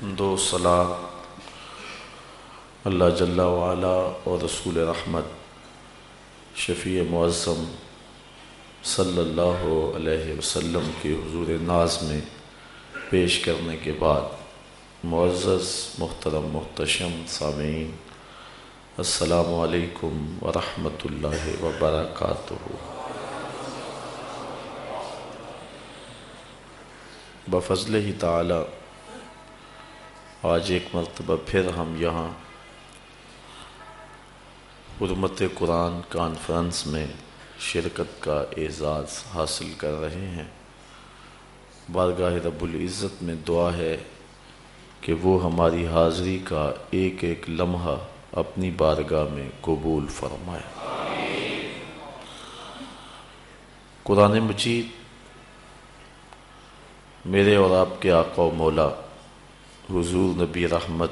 دو صلاح اللہ جل وعلا اور رسول رحمت شفیع معظم صلی اللہ علیہ وسلم کے حضور ناز میں پیش کرنے کے بعد معزز، محترم، محتشم، سامعین، السلام علیکم ورحمۃ اللہ وبرکاتہ۔ بفضل ہی تعالی آج ایک مرتبہ پھر ہم یہاں حرمت قرآن کانفرنس میں شرکت کا اعزاز حاصل کر رہے ہیں۔ بارگاہ رب العزت میں دعا ہے کہ وہ ہماری حاضری کا ایک ایک لمحہ اپنی بارگاہ میں قبول فرمائے۔ قرآن مجید میرے اور آپ کے آقا و مولا حضور نبی رحمت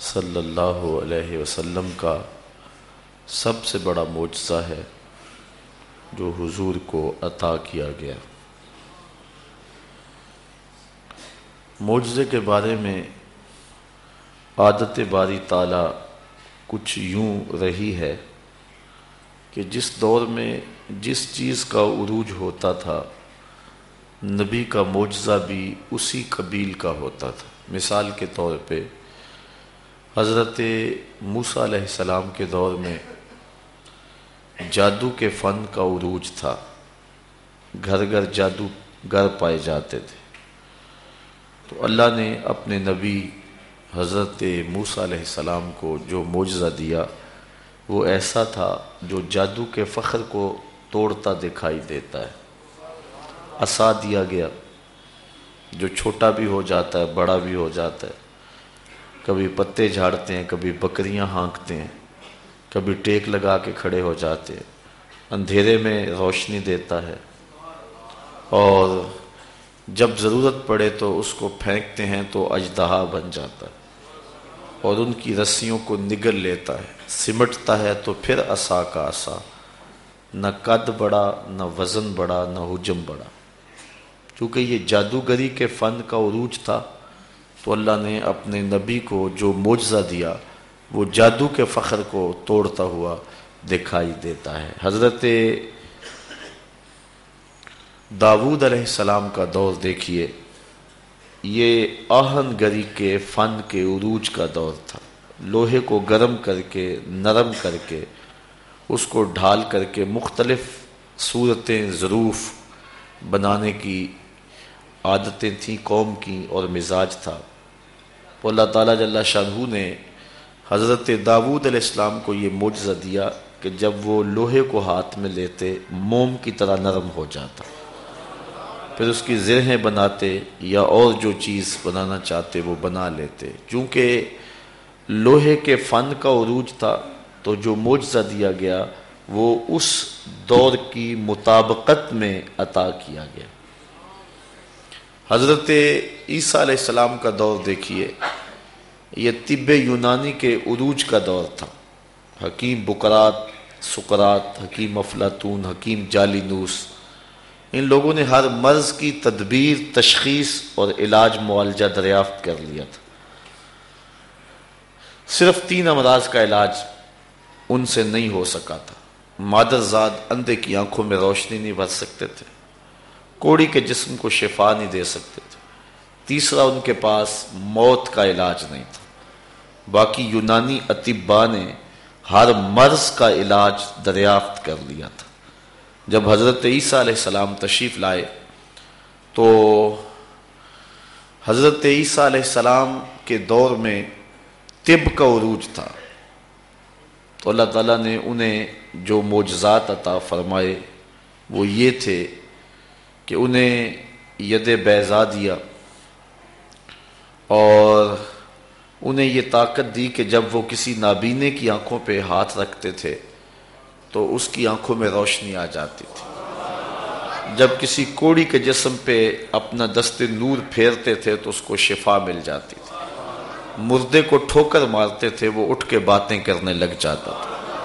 صلی اللہ علیہ وسلم کا سب سے بڑا معجزہ ہے جو حضور کو عطا کیا گیا۔ معجزے کے بارے میں عادت باری تعالی کچھ یوں رہی ہے کہ جس دور میں جس چیز کا عروج ہوتا تھا، نبی کا معجزہ بھی اسی قبیل کا ہوتا تھا۔ مثال کے طور پہ حضرت موسیٰ علیہ السلام کے دور میں جادو کے فن کا عروج تھا۔ گھر گھر جادو گر پائے جاتے تھے۔ تو اللہ نے اپنے نبی حضرت موسیٰ علیہ السلام کو جو معجزہ دیا، وہ ایسا تھا جو جادو کے فخر کو توڑتا دکھائی دیتا ہے۔ اسا دیا گیا۔ جو چھوٹا بھی ہو جاتا ہے، بڑا بھی ہو جاتا ہے۔ کبھی پتے جھاڑتے ہیں، کبھی بکریاں ہانکتے ہیں، کبھی ٹیک لگا کے کھڑے ہو جاتے ہیں۔ اندھیرے میں روشنی دیتا ہے۔ اور جب ضرورت پڑے تو اس کو پھینکتے ہیں تو اجدہا بن جاتا ہے۔ اور ان کی رسیوں کو نگل لیتا ہے۔ سمٹتا ہے تو پھر اسا کا اسا نہ قد بڑا، نہ وزن بڑا، نہ حجم بڑا۔ کیونکہ یہ جادوگری کے فن کا عروج تھا، تو اللہ نے اپنے نبی کو جو معجزہ دیا، وہ جادو کے فخر کو توڑتا ہوا دکھائی دیتا ہے۔ حضرت داود علیہ السلام کا دور دیکھیے، یہ آہن گری کے فن کے عروج کا دور تھا۔ لوہے کو گرم کر کے، نرم کر کے، اس کو ڈھال کر کے مختلف صورتیں ضروف بنانے کی عادتیں تھیں، قوم کی اور مزاج تھا۔ تو اللہ تعالیٰ جل شاہ نے حضرت داود علیہ السلام کو یہ معجزہ دیا کہ جب وہ لوہے کو ہاتھ میں لیتے، موم کی طرح نرم ہو جاتا۔ پھر اس کی زرہیں بناتے یا اور جو چیز بنانا چاہتے وہ بنا لیتے۔ چونکہ لوہے کے فن کا عروج تھا، تو جو معجزہ دیا گیا، وہ اس دور کی مطابقت میں عطا کیا گیا۔ حضرت عیسیٰ علیہ السلام کا دور دیکھیے، یہ طب یونانی کے عروج کا دور تھا۔ حکیم بکرات، سکرات، حکیم افلاطون، حکیم جالی نوس ان لوگوں نے ہر مرض کی تدبیر، تشخیص اور علاج معالجہ دریافت کر لیا تھا۔ صرف تین امراض کا علاج ان سے نہیں ہو سکا تھا۔ مادر زاد اندھے کی آنکھوں میں روشنی نہیں بھر سکتے تھے۔ کوڑی کے جسم کو شفا نہیں دے سکتے تھے۔ تیسرا، ان کے پاس موت کا علاج نہیں تھا۔ باقی یونانی اطبا نے ہر مرض کا علاج دریافت کر لیا تھا۔ جب حضرت عیسیٰ علیہ السلام تشریف لائے، تو حضرت عیسیٰ علیہ السلام کے دور میں طب کا عروج تھا۔ تو اللہ تعالیٰ نے انہیں جو معجزات عطا فرمائے، وہ یہ تھے کہ انہیں ید بیضا دیا اور انہیں یہ طاقت دی کہ جب وہ کسی نابینے کی آنکھوں پہ ہاتھ رکھتے تھے تو اس کی آنکھوں میں روشنی آ جاتی تھی۔ جب کسی کوڑی کے جسم پہ اپنا دست نور پھیرتے تھے تو اس کو شفا مل جاتی تھی۔ مردے کو ٹھوکر مارتے تھے وہ اٹھ کے باتیں کرنے لگ جاتا تھا۔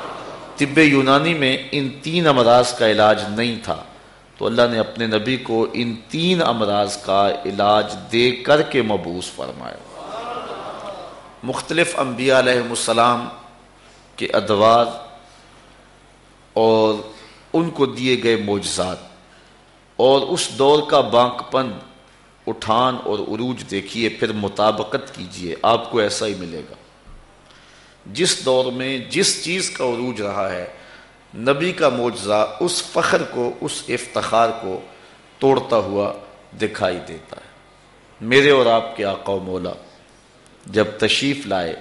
طب یونانی میں ان تین امراض کا علاج نہیں تھا۔ تو اللہ نے اپنے نبی کو ان تین امراض کا علاج دے کر کے مبوس فرمایا۔ مختلف انبیاء علیہ السلام کے ادوار اور ان کو دیے گئے معجزات۔ اور اس دور کا بانک پن، اٹھان اور عروج دیکھیے، پھر مطابقت کیجیے آپ کو ایسا ہی ملے گا۔ جس دور میں جس چیز کا عروج رہا ہے نبی کا معجزہ اس فخر کو، اس افتخار کو توڑتا ہوا دکھائی دیتا ہے۔ میرے اور آپ کے آقا و مولا، جب تشریف لائے،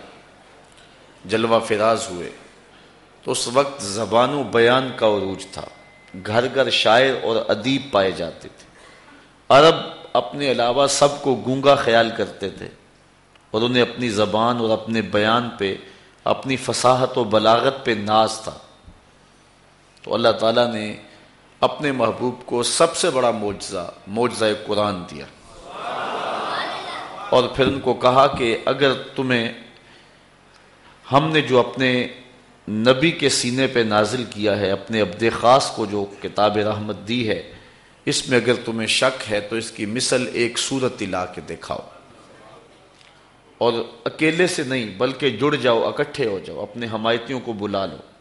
جلوہ فراز ہوئے، تو اس وقت زبان و بیان کا عروج تھا۔ گھر گھر شاعر اور ادیب پائے جاتے تھے۔ عرب اپنے علاوہ سب کو گونگا خیال کرتے تھے اور انہیں اپنی زبان اور اپنے بیان پہ، اپنی فصاحت و بلاغت پہ ناز تھا۔ تو اللہ تعالیٰ نے اپنے محبوب کو سب سے بڑا معجزہ معجزہ قرآن دیا۔ اور پھر ان کو کہا کہ اگر تمہیں ہم نے جو اپنے نبی کے سینے پہ نازل کیا ہے، اپنے عبد خاص کو جو کتاب رحمت دی ہے، اس میں اگر تمہیں شک ہے تو اس کی مثل ایک صورت لا کے دکھاؤ۔ اور اکیلے سے نہیں، بلکہ جڑ جاؤ، اکٹھے ہو جاؤ، اپنے حمایتیوں کو بلا لو۔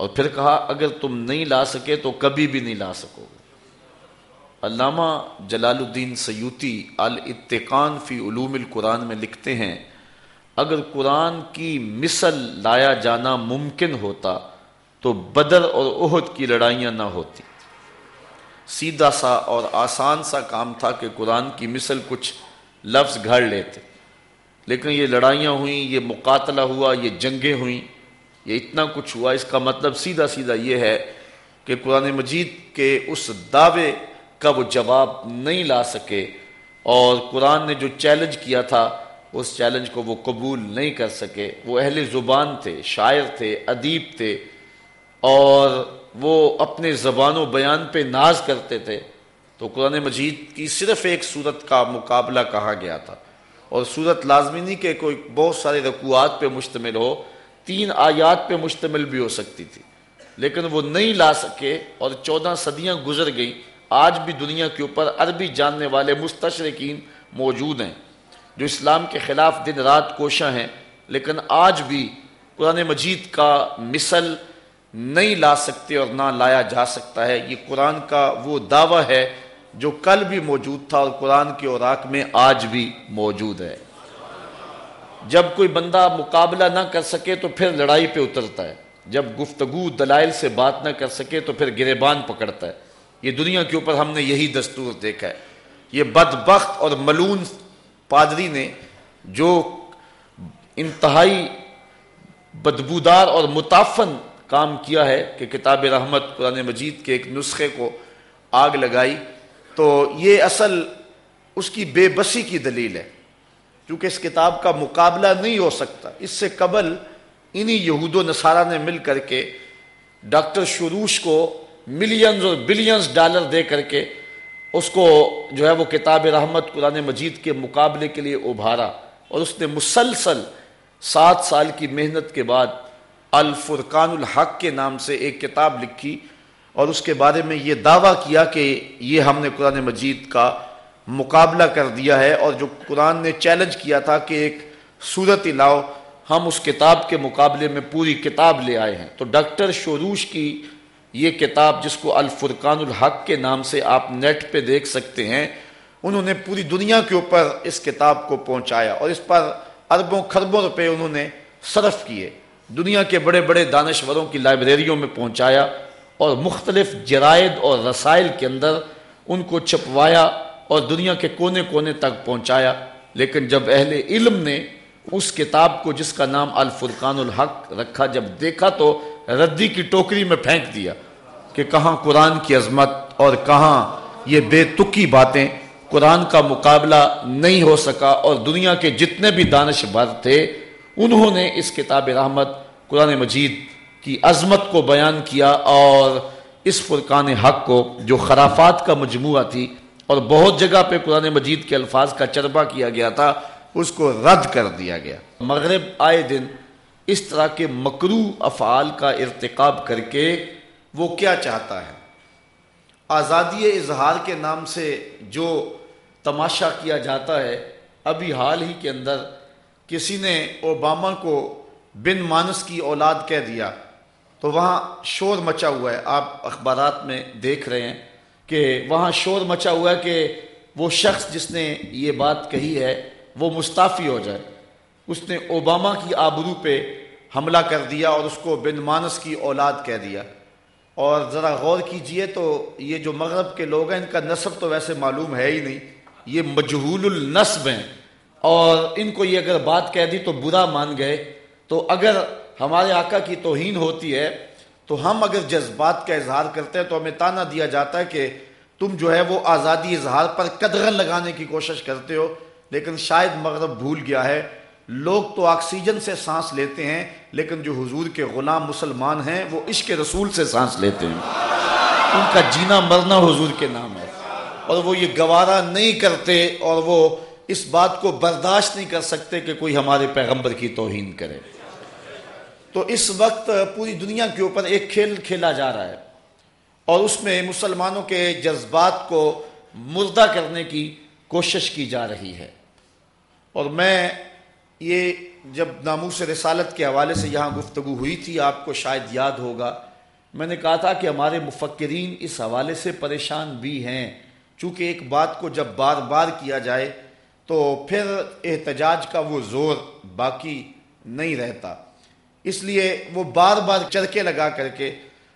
اور پھر کہا، اگر تم نہیں لا سکے تو کبھی بھی نہیں لا سکو گے۔ علامہ جلال الدین سیوتی الاتقان فی علوم القرآن میں لکھتے ہیں، اگر قرآن کی مثل لایا جانا ممکن ہوتا تو بدر اور عہد کی لڑائیاں نہ ہوتی۔ سیدھا سا اور آسان سا کام تھا کہ قرآن کی مثل کچھ لفظ گھڑ لیتے۔ لیکن یہ لڑائیاں ہوئیں، یہ مقاتلہ ہوا، یہ جنگیں ہوئیں۔ یہ اتنا کچھ ہوا، اس کا مطلب سیدھا سیدھا یہ ہے کہ قرآن مجید کے اس دعوے کا وہ جواب نہیں لا سکے اور قرآن نے جو چیلنج کیا تھا، اس چیلنج کو وہ قبول نہیں کر سکے۔ وہ اہل زبان تھے، شاعر تھے، ادیب تھے اور وہ اپنے زبان و بیان پہ ناز کرتے تھے۔ تو قرآن مجید کی صرف ایک صورت کا مقابلہ کہا گیا تھا؟ اور صورت لازمینی کے کوئی بہت سارے رکوعات پہ مشتمل ہو تین آیات پہ مشتمل بھی ہو سکتی تھی۔ لیکن وہ نہیں لا سکے اور چودہ صدیاں گزر گئیں۔ آج بھی دنیا کے اوپر عربی جاننے والے مستشرقین موجود ہیں جو اسلام کے خلاف دن رات کوشاں ہیں۔ لیکن آج بھی قرآن مجید کا مثل نہیں لا سکتے اور نہ لایا جا سکتا ہے۔ یہ قرآن کا وہ دعویٰ ہے جو کل بھی موجود تھا اور قرآن کے اوراق میں آج بھی موجود ہے۔ جب کوئی بندہ مقابلہ نہ کر سکے تو پھر لڑائی پہ اترتا ہے۔ جب گفتگو دلائل سے بات نہ کر سکے تو پھر گریبان پکڑتا ہے۔ یہ دنیا کے اوپر ہم نے یہی دستور دیکھا ہے۔ یہ بدبخت اور ملون پادری نے جو انتہائی بدبودار اور متافن کام کیا ہے کہ کتاب رحمت قرآن مجید کے ایک نسخے کو آگ لگائی، تو یہ اصل اس کی بے بسی کی دلیل ہے۔ کیونکہ اس کتاب کا مقابلہ نہیں ہو سکتا۔ اس سے قبل انہی یہود و نصارہ نے مل کر کے ڈاکٹر شروش کو ملینز اور بلینز ڈالر دے کر کے اس کو جو ہے وہ کتاب رحمت قرآن مجید کے مقابلے کے لیے ابھارا اور اس نے مسلسل سات سال کی محنت کے بعد الفرقان الحق کے نام سے ایک کتاب لکھی اور اس کے بارے میں یہ دعویٰ کیا کہ یہ ہم نے قرآن مجید کا مقابلہ کر دیا ہے اور جو قرآن نے چیلنج کیا تھا کہ ایک صورت لاؤ، ہم اس کتاب کے مقابلے میں پوری کتاب لے آئے ہیں۔ تو ڈاکٹر شوروش کی یہ کتاب جس کو الفرقان الحق کے نام سے آپ نیٹ پہ دیکھ سکتے ہیں، انہوں نے پوری دنیا کے اوپر اس کتاب کو پہنچایا اور اس پر اربوں خربوں روپے انہوں نے صرف کیے۔ دنیا کے بڑے بڑے دانشوروں کی لائبریریوں میں پہنچایا اور مختلف جرائد اور رسائل کے اندر ان کو چھپوایا۔ اور دنیا کے کونے کونے تک پہنچایا۔ لیکن جب اہل علم نے اس کتاب کو، جس کا نام الفرقان الحق رکھا، جب دیکھا تو ردی کی ٹوکری میں پھینک دیا کہ کہاں قرآن کی عظمت اور کہاں یہ بے تکی باتیں۔ قرآن کا مقابلہ نہیں ہو سکا اور دنیا کے جتنے بھی دانش بھر تھے، انہوں نے اس کتاب رحمت، قرآن مجید کی عظمت کو بیان کیا اور اس فرقان حق کو، جو خرافات کا مجموعہ تھی اور بہت جگہ پہ قرآن مجید کے الفاظ کا چربا کیا گیا تھا، اس کو رد کر دیا گیا۔ مغرب آئے دن اس طرح کے مکرو افعال کا ارتقاب کر کے وہ کیا چاہتا ہے؟ آزادی اظہار کے نام سے جو تماشا کیا جاتا ہے، ابھی حال ہی کے اندر کسی نے اوباما کو بن مانس کی اولاد کہہ دیا۔ تو وہاں شور مچا ہوا ہے، آپ اخبارات میں دیکھ رہے ہیں۔ کہ وہاں شور مچا ہوا ہے کہ وہ شخص جس نے یہ بات کہی ہے وہ مستعفی ہو جائے۔ اس نے اوباما کی آبرو پہ حملہ کر دیا اور اس کو بن مانس کی اولاد کہہ دیا۔ اور ذرا غور کیجیے تو یہ جو مغرب کے لوگ ہیں، ان کا نصب تو ویسے معلوم ہے ہی نہیں۔ یہ مجہول النصب ہیں۔ اور ان کو یہ اگر بات کہہ دی تو برا مان گئے۔ تو اگر ہمارے آقا کی توہین ہوتی ہے تو ہم اگر جذبات کا اظہار کرتے ہیں تو ہمیں تانا دیا جاتا ہے کہ تم جو ہے وہ آزادی اظہار پر قدغن لگانے کی کوشش کرتے ہو، لیکن شاید مغرب بھول گیا ہے۔ لوگ تو آکسیجن سے سانس لیتے ہیں، لیکن جو حضور کے غلام مسلمان ہیں، وہ عشق رسول سے سانس لیتے ہیں۔ ان کا جینا مرنا حضور کے نام ہے۔ اور وہ یہ گوارا نہیں کرتے اور وہ اس بات کو برداشت نہیں کر سکتے کہ کوئی ہمارے پیغمبر کی توہین کرے۔ تو اس وقت پوری دنیا کے اوپر ایک کھیل کھیلا جا رہا ہے اور اس میں مسلمانوں کے جذبات کو مردہ کرنے کی کوشش کی جا رہی ہے۔ اور میں یہ جب ناموس رسالت کے حوالے سے یہاں گفتگو ہوئی تھی، آپ کو شاید یاد ہوگا، میں نے کہا تھا کہ ہمارے مفکرین اس حوالے سے پریشان بھی ہیں۔ چونکہ ایک بات کو جب بار بار کیا جائے تو پھر احتجاج کا وہ زور باقی نہیں رہتا۔ اس لیے وہ بار بار چرکے لگا کر کے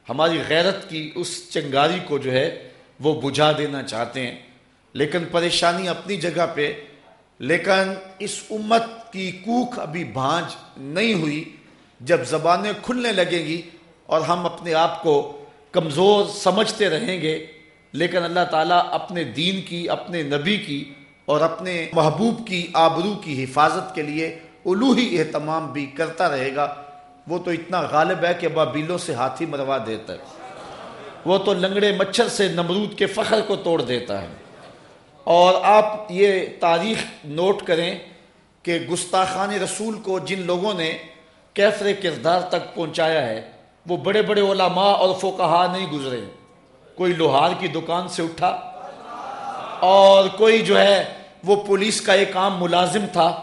ہماری غیرت کی اس چنگاری کو جو ہے وہ بجھا دینا چاہتے ہیں۔ لیکن پریشانی اپنی جگہ پہ، لیکن اس امت کی کوکھ ابھی بھانج نہیں ہوئی۔ جب زبانیں کھلنے لگیں گی اور ہم اپنے آپ کو کمزور سمجھتے رہیں گے، لیکن اللہ تعالیٰ اپنے دین کی، اپنے نبی کی اور اپنے محبوب کی، آبرو کی حفاظت کے لیے الوحی اہتمام بھی کرتا رہے گا۔ وہ تو اتنا غالب ہے کہ بابیلوں سے ہاتھی مروا دیتا ہے۔ وہ تو لنگڑے مچھر سے نمرود کے فخر کو توڑ دیتا ہے۔ اور آپ یہ تاریخ نوٹ کریں کہ گستاخان رسول کو جن لوگوں نے کیفر کردار تک پہنچایا ہے، وہ بڑے بڑے علماء اور فوکہ نہیں گزرے۔ کوئی لوہار کی دکان سے اٹھا اور کوئی جو ہے وہ پولیس کا ایک عام ملازم تھا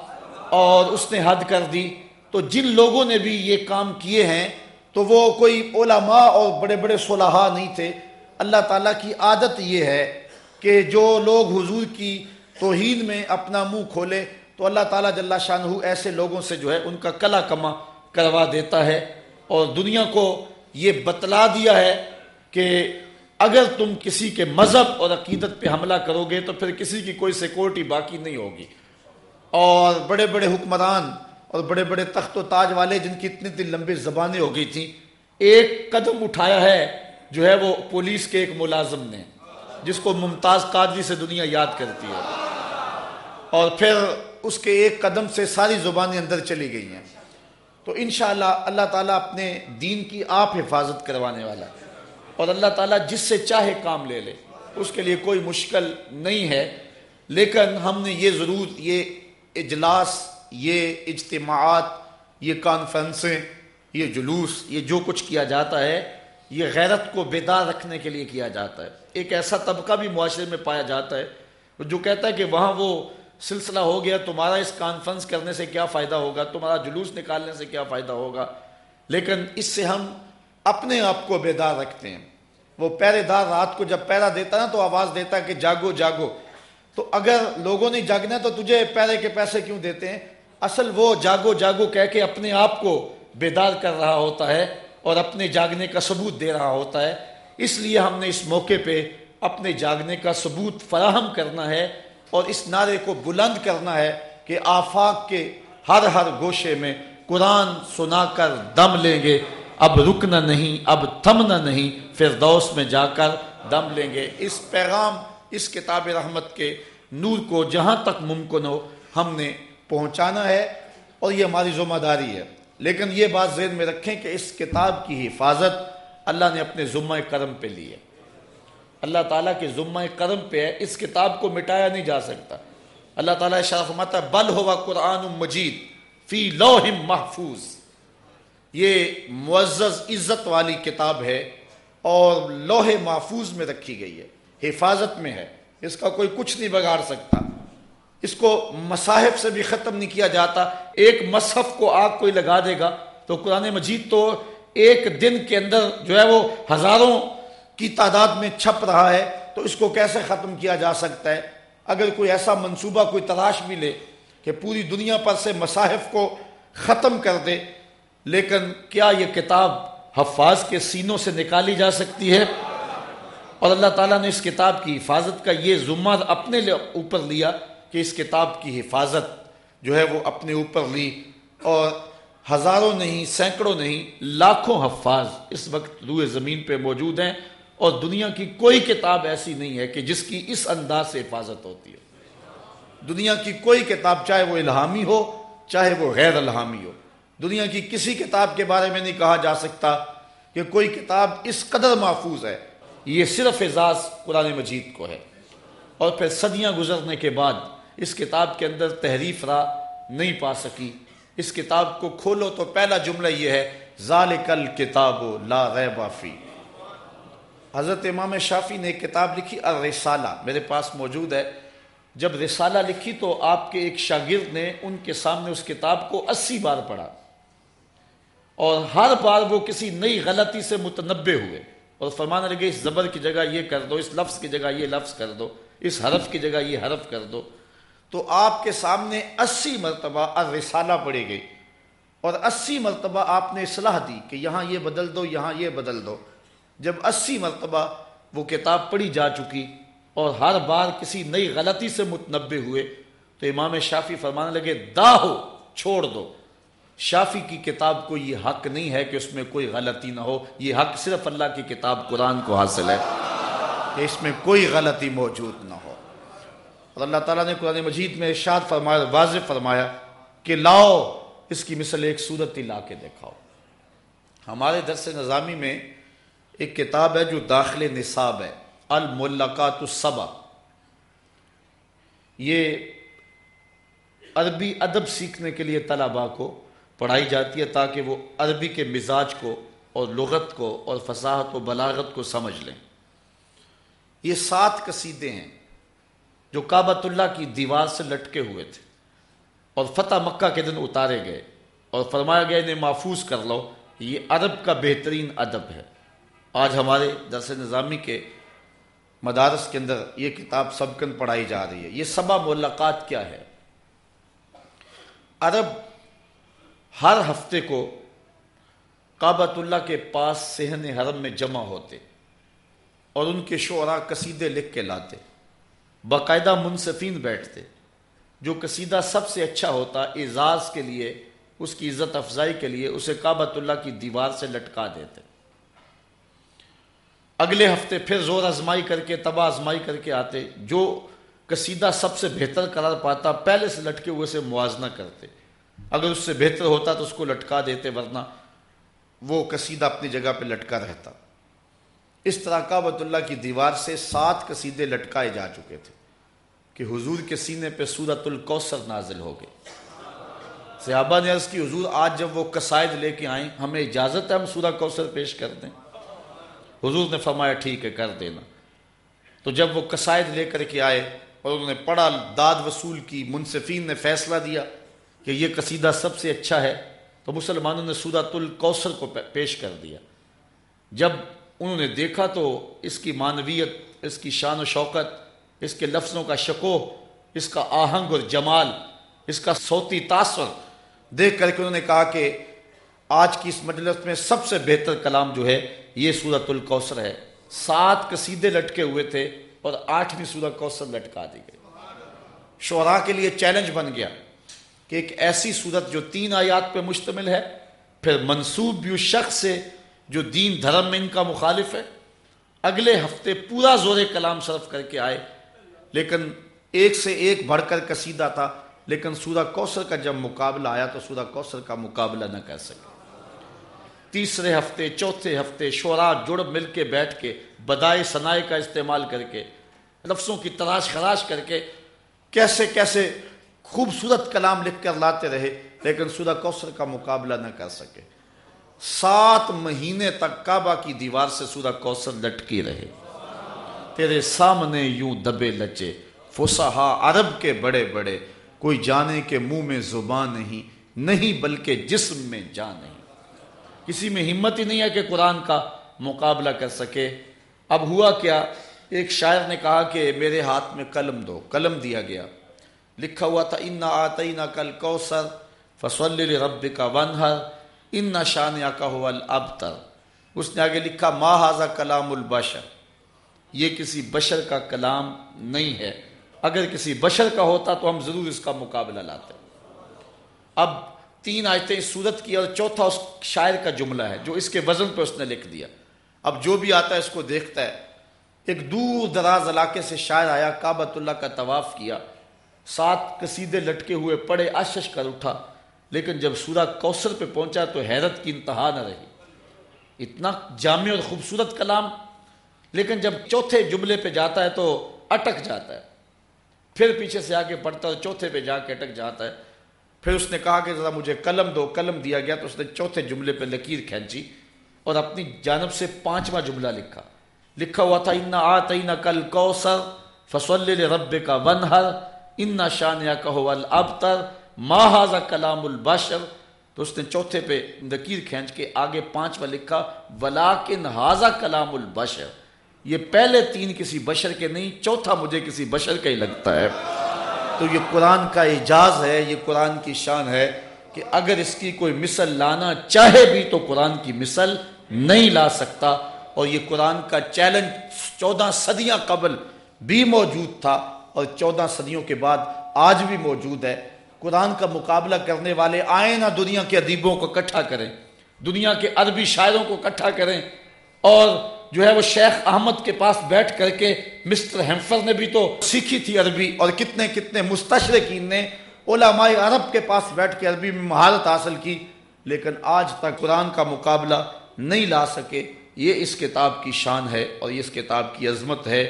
اور اس نے حد کر دی۔ تو جن لوگوں نے بھی یہ کام کیے ہیں، تو وہ کوئی علماء اور بڑے بڑے صلحاء نہیں تھے۔ اللہ تعالیٰ کی عادت یہ ہے کہ جو لوگ حضور کی توہین میں اپنا منہ کھولے، تو اللہ تعالیٰ جل شاہ ایسے لوگوں سے جو ہے ان کا کلا کما کروا دیتا ہے۔ اور دنیا کو یہ بتلا دیا ہے کہ اگر تم کسی کے مذہب اور عقیدت پہ حملہ کرو گے، تو پھر کسی کی کوئی سیکورٹی باقی نہیں ہوگی۔ اور بڑے بڑے حکمران اور بڑے بڑے تخت و تاج والے جن کی اتنی اتنی لمبی زبانیں ہو گئی تھیں، ایک قدم اٹھایا ہے جو ہے وہ پولیس کے ایک ملازم نے، جس کو ممتاز قادری سے دنیا یاد کرتی ہے۔ اور پھر اس کے ایک قدم سے ساری زبانیں اندر چلی گئی ہیں۔ تو انشاءاللہ اللہ تعالیٰ اپنے دین کی آپ حفاظت کروانے والا اور اللہ تعالیٰ جس سے چاہے کام لے لے، اس کے لیے کوئی مشکل نہیں ہے۔ لیکن ہم نے یہ ضرور یہ اجلاس یہ اجتماعات، یہ کانفرنسیں یہ جلوس، یہ جو کچھ کیا جاتا ہے، یہ غیرت کو بیدار رکھنے کے لیے کیا جاتا ہے۔ ایک ایسا طبقہ بھی معاشرے میں پایا جاتا ہے جو کہتا ہے کہ وہاں وہ سلسلہ ہو گیا، تمہارا اس کانفرنس کرنے سے کیا فائدہ ہوگا؟ تمہارا جلوس نکالنے سے کیا فائدہ ہوگا؟ لیکن اس سے ہم اپنے آپ کو بیدار رکھتے ہیں۔ وہ پہرے دار رات کو جب پیرا دیتا نا تو آواز دیتا ہے کہ جاگو جاگو۔ تو اگر لوگوں نے جاگنا تو تجھے پیرے کے پیسے کیوں دیتے ہیں؟ اصل وہ جاگو جاگو کہہ کے اپنے آپ کو بیدار کر رہا ہوتا ہے اور اپنے جاگنے کا ثبوت دے رہا ہوتا ہے۔ اس لیے ہم نے اس موقع پہ اپنے جاگنے کا ثبوت فراہم کرنا ہے اور اس نعرے کو بلند کرنا ہے کہ آفاق کے ہر ہر گوشے میں قرآن سنا کر دم لیں گے۔ اب رکنا نہیں، اب تھمنا نہیں پھر میں جا کر دم لیں گے۔ اس پیغام، اس کتاب رحمت کے نور کو جہاں تک ممکن ہو، ہم نے پہنچانا ہے اور یہ ہماری ذمہ داری ہے۔ لیکن یہ بات ذہن میں رکھیں کہ اس کتاب کی حفاظت اللہ نے اپنے ذمہ کرم پہ لی ہے۔ اللہ تعالیٰ کے ذمہ کرم پہ ہے اس کتاب کو مٹایا نہیں جا سکتا۔ اللہ تعالیٰ شاہ ماتا بل ہوا قرآن مجید فی لوح محفوظ۔ یہ معزز عزت والی کتاب ہے اور لوح محفوظ میں رکھی گئی ہے، حفاظت میں ہے۔ اس کا کوئی کچھ نہیں بگاڑ سکتا۔ اس کو مصاحب سے بھی ختم نہیں کیا جاتا، ایک مصحف کو آگ کوئی لگا دے گا۔ تو قرآن مجید تو ایک دن کے اندر جو ہے وہ ہزاروں کی تعداد میں چھپ رہا ہے۔ تو اس کو کیسے ختم کیا جا سکتا ہے؟ اگر کوئی ایسا منصوبہ، کوئی تلاش بھی لے کہ پوری دنیا پر سے مصاحف کو ختم کر دے، لیکن کیا یہ کتاب حفاظ کے سینوں سے نکالی جا سکتی ہے؟ اور اللہ تعالیٰ نے اس کتاب کی حفاظت کا یہ ذمہ اپنے اوپر لیا۔ کہ اس کتاب کی حفاظت جو ہے وہ اپنے اوپر لی اور ہزاروں نہیں، سینکڑوں نہیں، لاکھوں حفاظ اس وقت روئے زمین پہ موجود ہیں اور دنیا کی کوئی کتاب ایسی نہیں ہے کہ جس کی اس انداز سے حفاظت ہوتی ہے دنیا کی کوئی کتاب چاہے وہ الہامی ہو، چاہے وہ غیر الہامی ہو۔ دنیا کی کسی کتاب کے بارے میں نہیں کہا جا سکتا کہ کوئی کتاب اس قدر محفوظ ہے۔ یہ صرف اعزاز قرآن مجید کو ہے۔ اور پھر صدیاں گزرنے کے بعد اس کتاب کے اندر تحریف را نہیں پا سکی۔ اس کتاب کو کھولو تو پہلا جملہ یہ ہے، ذالک الکتاب لا ریب فی۔ حضرت امام شافی نے ایک کتاب لکھی، الرسالہ۔ میرے پاس موجود ہے۔ جب رسالہ لکھی تو آپ کے ایک شاگرد نے ان کے سامنے اس کتاب کو اسی بار پڑھا۔ اور ہر بار وہ کسی نئی غلطی سے متنبع ہوئے۔ اور فرمانے لگے، اس زبر کی جگہ یہ کر دو، اس لفظ کی جگہ یہ لفظ کر دو، اس حرف کی جگہ یہ حرف کر دو۔ تو آپ کے سامنے اسی مرتبہ الرسالہ پڑھی گئی اور اسی مرتبہ آپ نے اصلاح دی کہ یہاں یہ بدل دو، یہاں یہ بدل دو۔ جب اسی مرتبہ وہ کتاب پڑھی جا چکی اور ہر بار کسی نئی غلطی سے متنبع ہوئے تو امام شافی فرمانے لگے، دا ہو، چھوڑ دو۔ شافی کی کتاب کو یہ حق نہیں ہے کہ اس میں کوئی غلطی نہ ہو۔ یہ حق صرف اللہ کی کتاب قرآن کو حاصل ہے۔ کہ اس میں کوئی غلطی موجود نہ ہو۔ اور اللہ تعالیٰ نے قرآن مجید میں ارشاد فرمایا، واضح فرمایا کہ لاؤ، اس کی مثل ایک صورت لا کے دیکھاؤ ہمارے درس نظامی میں ایک کتاب ہے جو داخل نصاب ہے الملکات الصبا۔ یہ عربی ادب سیکھنے کے لیے طلبا کو پڑھائی جاتی ہے تاکہ وہ عربی کے مزاج کو اور لغت کو اور فصاحت و بلاغت کو سمجھ لیں۔ یہ سات قصیدے ہیں۔ جو کعبۃ اللہ کی دیوار سے لٹکے ہوئے تھے۔ اور فتح مکہ کے دن اتارے گئے۔ اور فرمایا گیا، انہیں محفوظ کر لو، یہ عرب کا بہترین ادب ہے۔ آج ہمارے درس نظامی کے مدارس کے اندر یہ کتاب سبکن پڑھائی جا رہی ہے۔ یہ سبا ملاقات کیا ہے؟ عرب ہر ہفتے کو کعبۃ اللہ کے پاس سہن حرم میں جمع ہوتے، اور ان کے شعراء قصیدے لکھ کے لاتے۔ باقاعدہ منصفین بیٹھتے، جو قصیدہ سب سے اچھا ہوتا، اعزاز کے لیے، اس کی عزت افزائی کے لیے اسے کعبۃ اللہ کی دیوار سے لٹکا دیتے۔ اگلے ہفتے پھر زور آزمائی کر کے، تباہ آزمائی کر کے آتے، جو قصیدہ سب سے بہتر قرار پاتا، پہلے سے لٹکے ہوئے سے موازنہ کرتے۔ اگر اس سے بہتر ہوتا تو اس کو لٹکا دیتے، ورنہ وہ قصیدہ اپنی جگہ پہ لٹکا رہتا۔ اس طرح کابت اللہ کی دیوار سے سات قصیدے لٹکائے جا چکے تھے کہ حضور کے سینے پہ سورت الکوثر نازل ہو گئے۔ صحابہ نے عرض کی، حضور آج جب وہ قصائد لے کے آئیں، ہمیں اجازت ہے ہم سورہ کوثر پیش کر دیں۔ حضور نے فرمایا، ٹھیک ہے، کر دینا۔ تو جب وہ قصائد لے کر کے آئے اور انہوں نے پڑھا، داد وصول کی، منصفین نے فیصلہ دیا کہ یہ قصیدہ سب سے اچھا ہے، تو مسلمانوں نے سورت الکوثر کو پیش کر دیا۔ جب انہوں نے دیکھا تو اس کی معنویت، اس کی شان و شوکت، اس کے لفظوں کا شکو اس کا آہنگ اور جمال، اس کا صوتی تاثر دیکھ کر کے انہوں نے کہا کہ آج کی اس مجلس میں سب سے بہتر کلام جو ہے، یہ سورت الکوثر ہے۔ سات قصیدے لٹکے ہوئے تھے اور آٹھویں سورت کوثر لٹکا دی گئی۔ شعراء کے لیے چیلنج بن گیا کہ ایک ایسی صورت جو تین آیات پہ مشتمل ہے، پھر منصوب بھی اس شخص سے جو دین دھرم میں ان کا مخالف ہے، اگلے ہفتے پورا زور کلام صرف کر کے آئے۔ لیکن ایک سے ایک بڑھ کر قصیدہ تھا، لیکن سورہ کوثر کا جب مقابلہ آیا تو سورہ کوثر کا مقابلہ نہ کر سکے۔ تیسرے ہفتے، چوتھے ہفتے شعراء جڑ مل کے بیٹھ کے بدائے ثنائے کا استعمال کر کے، لفظوں کی تلاش خراش کر کے کیسے کیسے خوبصورت کلام لکھ کر لاتے رہے، لیکن سورہ کوثر کا مقابلہ نہ کر سکے۔ سات مہینے تک کعبہ کی دیوار سے سورہ کوثر لٹکی رہے۔ تیرے سامنے یوں دبے لچے۔ فسحا عرب کے بڑے بڑے۔ کوئی جانے کے منہ میں زبان نہیں۔ نہیں بلکہ جسم میں جان نہیں۔ کسی میں ہمت ہی نہیں ہے کہ قرآن کا مقابلہ کر سکے۔ اب ہوا کیا؟ ایک شاعر نے کہا کہ میرے ہاتھ میں قلم دو۔ قلم دیا گیا۔ لکھا ہوا تھا ان آتی نہ کل کوسر فصول رب کا ونہر ان نہ شان یا کا ابتر اس نے آگے لکھا، ما حاضہ کلام البشر یہ کسی بشر کا کلام نہیں ہے۔ اگر کسی بشر کا ہوتا تو ہم ضرور اس کا مقابلہ لاتے۔ اب تین آیتیں سورت کی اور چوتھا اس شاعر کا جملہ ہے جو اس کے وزن پہ اس نے لکھ دیا۔ اب جو بھی آتا ہے اس کو دیکھتا ہے۔ ایک دور دراز علاقے سے شاعر آیا، کعبۃ اللہ کا طواف کیا۔ سات قصیدے لٹکے ہوئے پڑے، اشش کر اٹھا۔ لیکن جب سورہ کوثر پہ پہنچا تو حیرت کی انتہا نہ رہی۔ اتنا جامع اور خوبصورت کلام۔ لیکن جب چوتھے جملے پہ جاتا ہے تو اٹک جاتا ہے۔ پھر پیچھے سے آگے پڑھتا ہے چوتھے پہ جا کے اٹک جاتا ہے۔ پھر اس نے کہا کہ ذرا مجھے قلم دو، قلم دیا گیا تو اس نے چوتھے جملے پہ لکیر کھینچی اور اپنی جانب سے پانچواں جملہ لکھا۔ لکھا ہوا تھا ان آت کل کوسر فصول رب کا ونہر ان شانیہ کہو الابتر ماہذا کلام البشر؟ تو اس نے چوتھے پہ نکیر کھینچ کے آگے پانچواں لکھا ولاکن ہاضا کلام البشر، یہ پہلے تین کسی بشر کے نہیں، چوتھا مجھے کسی بشر کا ہی لگتا ہے۔ تو یہ قرآن کا اعجاز ہے، یہ قرآن کی شان ہے کہ اگر اس کی کوئی مثل لانا چاہے بھی تو قرآن کی مثل نہیں لا سکتا۔ اور یہ قرآن کا چیلنج چودہ صدیاں قبل بھی موجود تھا اور چودہ صدیوں کے بعد آج بھی موجود ہے۔ قرآن کا مقابلہ کرنے والے آئیں نہ دنیا کے ادیبوں کو اکٹھا کریں، دنیا کے عربی شاعروں کو اکٹھا کریں اور جو ہے وہ شیخ احمد کے پاس بیٹھ کر کے مسٹر ہیمفر نے بھی تو سیکھی تھی عربی اور کتنے کتنے مستشرقین نے علماء عرب کے پاس بیٹھ کے عربی میں مہارت حاصل کی، لیکن آج تک قرآن کا مقابلہ نہیں لا سکے۔ یہ اس کتاب کی شان ہے اور یہ اس کتاب کی عظمت ہے۔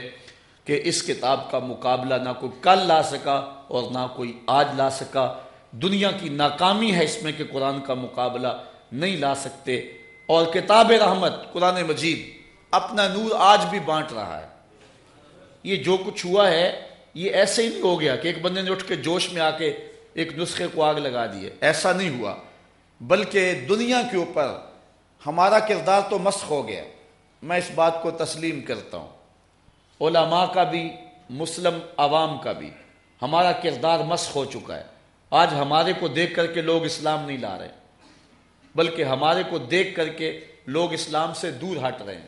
کہ اس کتاب کا مقابلہ نہ کوئی کل لا سکا اور نہ کوئی آج لا سکا۔ دنیا کی ناکامی ہے اس میں کہ قرآن کا مقابلہ نہیں لا سکتے۔ اور کتاب رحمت، قرآن مجید اپنا نور آج بھی بانٹ رہا ہے۔ یہ جو کچھ ہوا ہے، یہ ایسے ہی نہیں ہو گیا کہ ایک بندے نے اٹھ کے جوش میں آ کے ایک نسخے کو آگ لگا دیے۔ ایسا نہیں ہوا۔ بلکہ دنیا کے اوپر ہمارا کردار تو مسخ ہو گیا۔ میں اس بات کو تسلیم کرتا ہوں۔ علماء کا بھی، مسلم عوام کا بھی ہمارا کردار مسخ ہو چکا ہے۔ آج ہمارے کو دیکھ کر کے لوگ اسلام نہیں لا رہے، بلکہ ہمارے کو دیکھ کر کے لوگ اسلام سے دور ہٹ رہے ہیں۔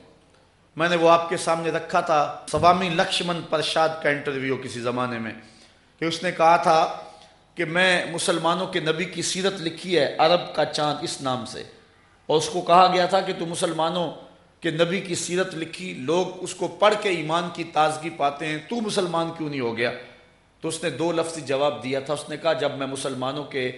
میں نے وہ آپ کے سامنے رکھا تھا، سوامی لکشمن پرشاد کا انٹرویو کسی زمانے میں، کہ اس نے کہا تھا کہ میں مسلمانوں کے نبی کی سیرت لکھی ہے عرب کا چاند اس نام سے۔ اور اس کو کہا گیا تھا کہ تو مسلمانوں کے نبی کی سیرت لکھی، لوگ اس کو پڑھ کے ایمان کی تازگی پاتے ہیں، تو مسلمان کیوں نہیں ہو گیا؟ تو اس نے دو لفظی جواب دیا تھا۔ اس نے کہا، جب میں مسلمانوں کے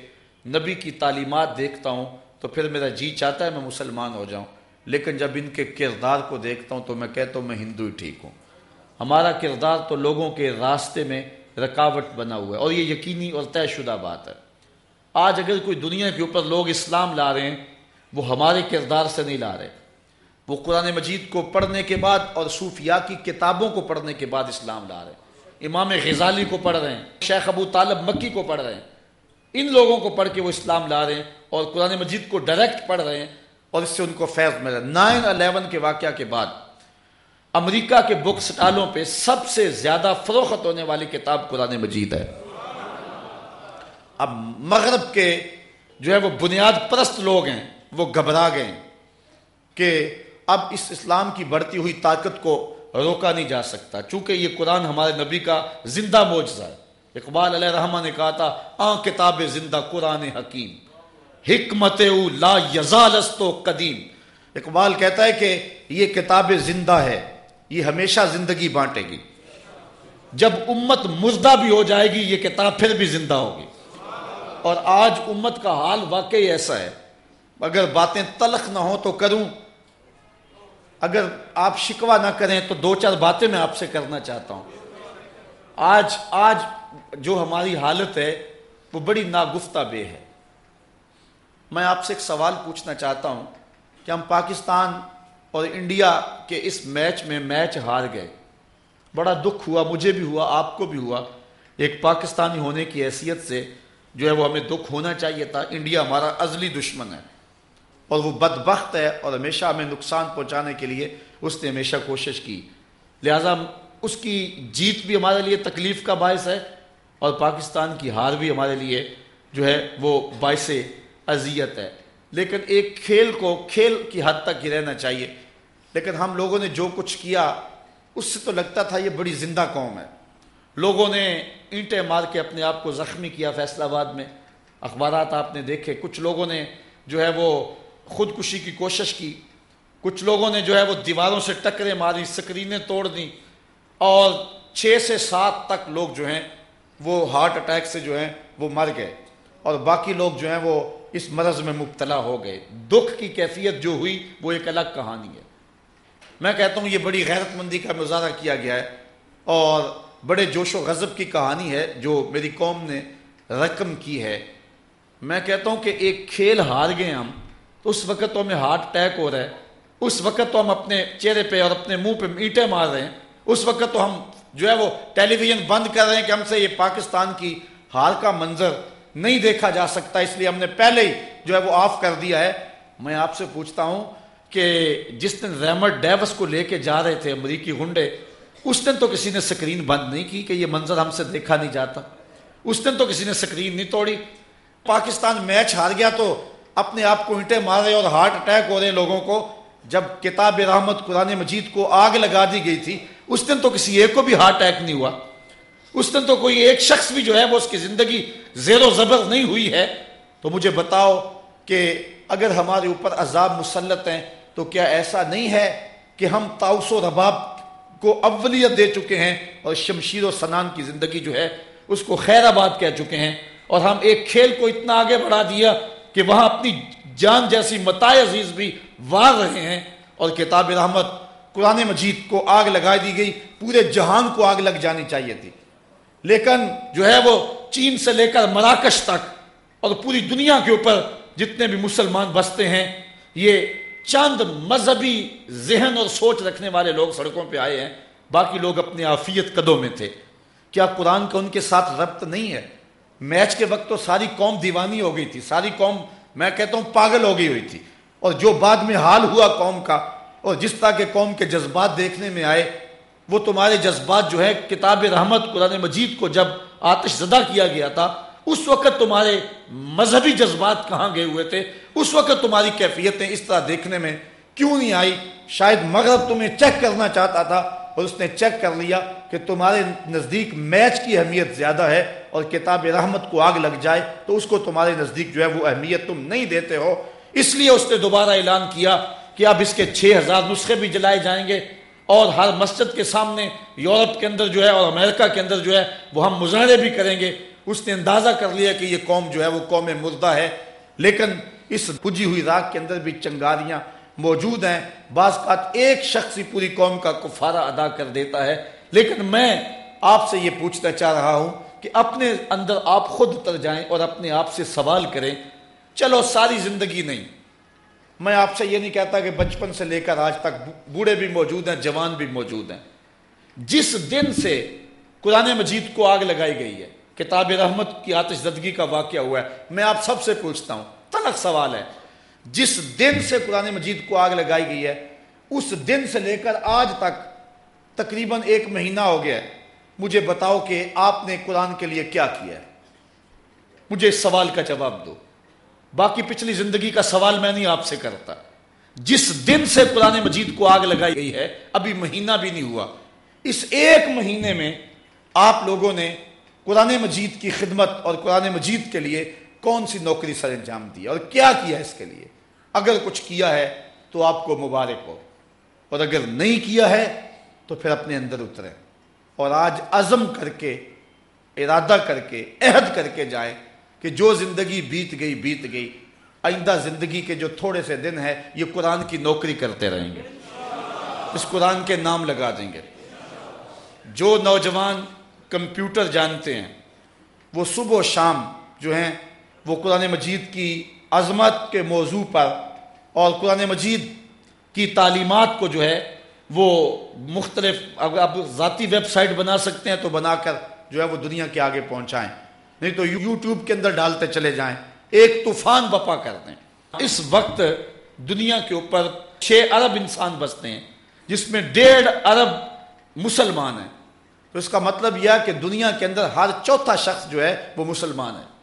نبی کی تعلیمات دیکھتا ہوں، تو پھر میرا جی چاہتا ہے میں مسلمان ہو جاؤں۔ لیکن جب ان کے کردار کو دیکھتا ہوں، تو میں کہتا ہوں، میں ہندو ہی ٹھیک ہوں۔ ہمارا کردار تو لوگوں کے راستے میں رکاوٹ بنا ہوا ہے، اور یہ یقینی اور طے شدہ بات ہے۔ آج اگر کوئی دنیا کے اوپر لوگ اسلام لا رہے ہیں، وہ ہمارے کردار سے نہیں لا رہے۔ وہ قرآن مجید کو پڑھنے کے بعد اور صوفیاء کی کتابوں کو پڑھنے کے بعد اسلام لا رہے ہیں۔ امام غزالی کو پڑھ رہے ہیں، شیخ ابو طالب مکی کو پڑھ رہے ہیں۔ ان لوگوں کو پڑھ کے وہ اسلام لا رہے ہیں اور قرآن مجید کو ڈائریکٹ پڑھ رہے ہیں اور اس سے ان کو فیض ملا۔ نائن الیون کے واقعہ کے بعد امریکہ کے بک سٹالوں پہ سب سے زیادہ فروخت ہونے والی کتاب قرآن مجید ہے۔ اب مغرب کے جو ہے وہ بنیاد پرست لوگ ہیں، وہ گھبرا گئے کہ اب اس اسلام کی بڑھتی ہوئی طاقت کو روکا نہیں جا سکتا۔ چونکہ یہ قرآن ہمارے نبی کا زندہ موجزہ ہے۔ اقبال علیہ رحمٰ نے کہا تھا، آ کتاب زندہ قرآن حکیم، حکمت لا یزالستو قدیم۔ اقبال کہتا ہے کہ یہ کتاب زندہ ہے، یہ ہمیشہ زندگی بانٹے گی۔ جب امت مردہ بھی ہو جائے گی، یہ کتاب پھر بھی زندہ ہوگی۔ اور آج امت کا حال واقعی ایسا ہے۔ اگر باتیں تلخ نہ ہوں تو کروں۔ اگر آپ شکوا نہ کریں تو دو چار باتیں میں آپ سے کرنا چاہتا ہوں۔ آج آج جو ہماری حالت ہے، وہ بڑی ناگفتہ بے ہے۔ میں آپ سے ایک سوال پوچھنا چاہتا ہوں کہ ہم پاکستان اور انڈیا کے اس میچ میں میچ ہار گئے۔ بڑا دکھ ہوا، مجھے بھی ہوا، آپ کو بھی ہوا۔ ایک پاکستانی ہونے کی حیثیت سے جو ہے وہ ہمیں دکھ ہونا چاہیے تھا۔ انڈیا ہمارا ازلی دشمن ہے۔ اور وہ بدبخت ہے اور ہمیشہ ہمیں نقصان پہنچانے کے لیے اس نے ہمیشہ کوشش کی۔ لہٰذا اس کی جیت بھی ہمارے لیے تکلیف کا باعث ہے اور پاکستان کی ہار بھی ہمارے لیے جو ہے وہ باعث اذیت ہے۔ لیکن ایک کھیل کو کھیل کی حد تک ہی رہنا چاہیے۔ لیکن ہم لوگوں نے جو کچھ کیا، اس سے تو لگتا تھا یہ بڑی زندہ قوم ہے۔ لوگوں نے اینٹیں مار کے اپنے آپ کو زخمی کیا فیصلہ آباد میں۔ اخبارات آپ نے دیکھے، کچھ لوگوں نے جو ہے وہ خودکشی کی کوشش کی۔ کچھ لوگوں نے جو ہے وہ دیواروں سے ٹکرے ماری، سکرینیں توڑ دیں۔ اور چھ سے سات تک لوگ جو ہیں وہ ہارٹ اٹیک سے جو ہیں وہ مر گئے۔ اور باقی لوگ جو ہیں وہ اس مرض میں مبتلا ہو گئے۔ دکھ کی کیفیت جو ہوئی وہ ایک الگ کہانی ہے۔ میں کہتا ہوں یہ بڑی غیرت مندی کا مظاہرہ کیا گیا ہے۔ اور بڑے جوش و غضب کی کہانی ہے جو میری قوم نے رقم کی ہے۔ میں کہتا ہوں کہ ایک کھیل ہار گئے ہم۔ اس وقت تو ہمیں ہارٹ اٹیک ہو رہا ہے۔ اس وقت تو ہم اپنے چہرے پہ اور اپنے منہ پہ اینٹیں مار رہے ہیں۔ اس وقت تو ہم جو ہے وہ ٹیلی ویژن بند کر رہے ہیں کہ ہم سے یہ پاکستان کی حال کا منظر نہیں دیکھا جا سکتا۔ اس لیے ہم نے پہلے ہی جو ہے وہ آف کر دیا ہے۔ میں آپ سے پوچھتا ہوں کہ جس دن ریمر ڈیوس کو لے کے جا رہے تھے امریکی گنڈے اس دن تو کسی نے سکرین بند نہیں کی کہ یہ منظر ہم سے دیکھا نہیں جاتا۔ اس دن تو کسی نے سکرین نہیں توڑی۔ پاکستان میچ ہار گیا تو اپنے آپ کو اینٹیں مار رہے اور ہارٹ اٹیک ہو رہے لوگوں کو، جب کتاب رحمت قرآن مجید کو آگ لگا دی گئی تھی، اس دن تو کسی ایک کو بھی ہارٹ اٹیک نہیں ہوا۔ اس دن تو کوئی ایک شخص بھی جو ہے، وہ اس کی زندگی زیر و زبر نہیں ہوئی ہے۔ تو مجھے بتاؤ کہ اگر ہمارے اوپر عذاب مسلط ہیں، تو کیا ایسا نہیں ہے کہ ہم تاؤس و رباب کو اولیت دے چکے ہیں اور شمشیر و سنان کی زندگی جو ہے، اس کو خیر آباد کہہ چکے ہیں؟ اور ہم ایک کھیل کو اتنا آگے بڑھا دیا کہ وہاں اپنی جان جیسی متائے عزیز بھی وار رہے ہیں اور کتاب رحمت قرآن مجید کو آگ لگا دی گئی، پورے جہان کو آگ لگ جانی چاہیے تھی۔ لیکن جو ہے وہ چین سے لے کر مراکش تک اور پوری دنیا کے اوپر جتنے بھی مسلمان بستے ہیں، یہ چند مذہبی ذہن اور سوچ رکھنے والے لوگ سڑکوں پہ آئے ہیں۔ باقی لوگ اپنے آفیت قدوں میں تھے۔ کیا قرآن کا ان کے ساتھ ربط نہیں ہے؟ میچ کے وقت تو ساری قوم دیوانی ہو گئی تھی، ساری قوم میں کہتا ہوں پاگل ہو گئی ہوئی تھی۔ اور جو بعد میں حال ہوا قوم کا، اور جس طرح کے قوم کے جذبات دیکھنے میں آئے، وہ تمہارے جذبات جو ہے کتاب رحمت، قرآن مجید کو جب آتش زدہ کیا گیا تھا، اس وقت تمہارے مذہبی جذبات کہاں گئے ہوئے تھے؟ اس وقت تمہاری کیفیتیں اس طرح دیکھنے میں کیوں نہیں آئی؟ شاید مغرب تمہیں چیک کرنا چاہتا تھا اور اس نے چیک کر لیا کہ تمہارے نزدیک میچ کی اہمیت زیادہ ہے اور کتاب رحمت کو آگ لگ جائے تو اس کو تمہارے نزدیک جو ہے وہ اہمیت تم نہیں دیتے ہو۔ اس لیے اس نے دوبارہ اعلان کیا کہ اب اس کے چھ ہزار نسخے بھی جلائے جائیں گے اور ہر مسجد کے سامنے یورپ کے اندر جو ہے اور امریکہ کے اندر جو ہے وہ ہم مظاہرے بھی کریں گے۔ اس نے اندازہ کر لیا کہ یہ قوم جو ہے وہ قوم مردہ ہے، لیکن اس بجھی ہوئی راک کے اندر بھی چنگاریاں موجود ہیں۔ بعض ایک شخص ہی پوری قوم کا کفارہ ادا کر دیتا ہے۔ لیکن میں آپ سے یہ پوچھنا چاہ رہا ہوں کہ اپنے اندر آپ خود اتر جائیں اور اپنے آپ سے سوال کریں۔ چلو، ساری زندگی نہیں۔ میں آپ سے یہ نہیں کہتا کہ بچپن سے لے کر آج تک بوڑھے بھی موجود ہیں، جوان بھی موجود ہیں۔ جس دن سے قرآن مجید کو آگ لگائی گئی ہے، کتاب رحمت کی آتش زدگی کا واقعہ ہوا ہے، میں آپ سب سے پوچھتا ہوں تلک سوال ہے۔ جس دن سے قرآن مجید کو آگ لگائی گئی ہے، اس دن سے لے کر آج تک تقریباً ایک مہینہ ہو گیا ہے۔ مجھے بتاؤ کہ آپ نے قرآن کے لیے کیا کیا ہے؟ مجھے اس سوال کا جواب دو۔ باقی پچھلی زندگی کا سوال میں نہیں آپ سے کرتا۔ جس دن سے قرآن مجید کو آگ لگائی گئی ہے، ابھی مہینہ بھی نہیں ہوا۔ اس ایک مہینے میں آپ لوگوں نے قرآن مجید کی خدمت اور قرآن مجید کے لیے کون سی نوکری سر انجام دی اور کیا کیا اس کے لیے؟ اگر کچھ کیا ہے تو آپ کو مبارک ہو۔ اور اگر نہیں کیا ہے تو پھر اپنے اندر اتریں۔ اور آج عزم کر کے، ارادہ کر کے، عہد کر کے جائیں کہ جو زندگی بیت گئی بیت گئی۔ آئندہ زندگی کے جو تھوڑے سے دن ہے یہ قرآن کی نوکری کرتے رہیں گے۔ اس قرآن کے نام لگا دیں گے۔ جو نوجوان کمپیوٹر جانتے ہیں، وہ صبح و شام جو ہیں، وہ قرآن مجید کی عظمت کے موضوع پر اور قرآن مجید کی تعلیمات کو جو ہے وہ مختلف اگر آپ ذاتی ویب سائٹ بنا سکتے ہیں تو بنا کر جو ہے وہ دنیا کے آگے پہنچائیں۔ نہیں تو یوٹیوب کے اندر ڈالتے چلے جائیں۔ ایک طوفان بپا کر دیں۔ اس وقت دنیا کے اوپر چھ ارب انسان بستے ہیں، جس میں ڈیڑھ ارب مسلمان ہیں۔ تو اس کا مطلب یہ کہ دنیا کے اندر ہر چوتھا شخص جو ہے وہ مسلمان ہے۔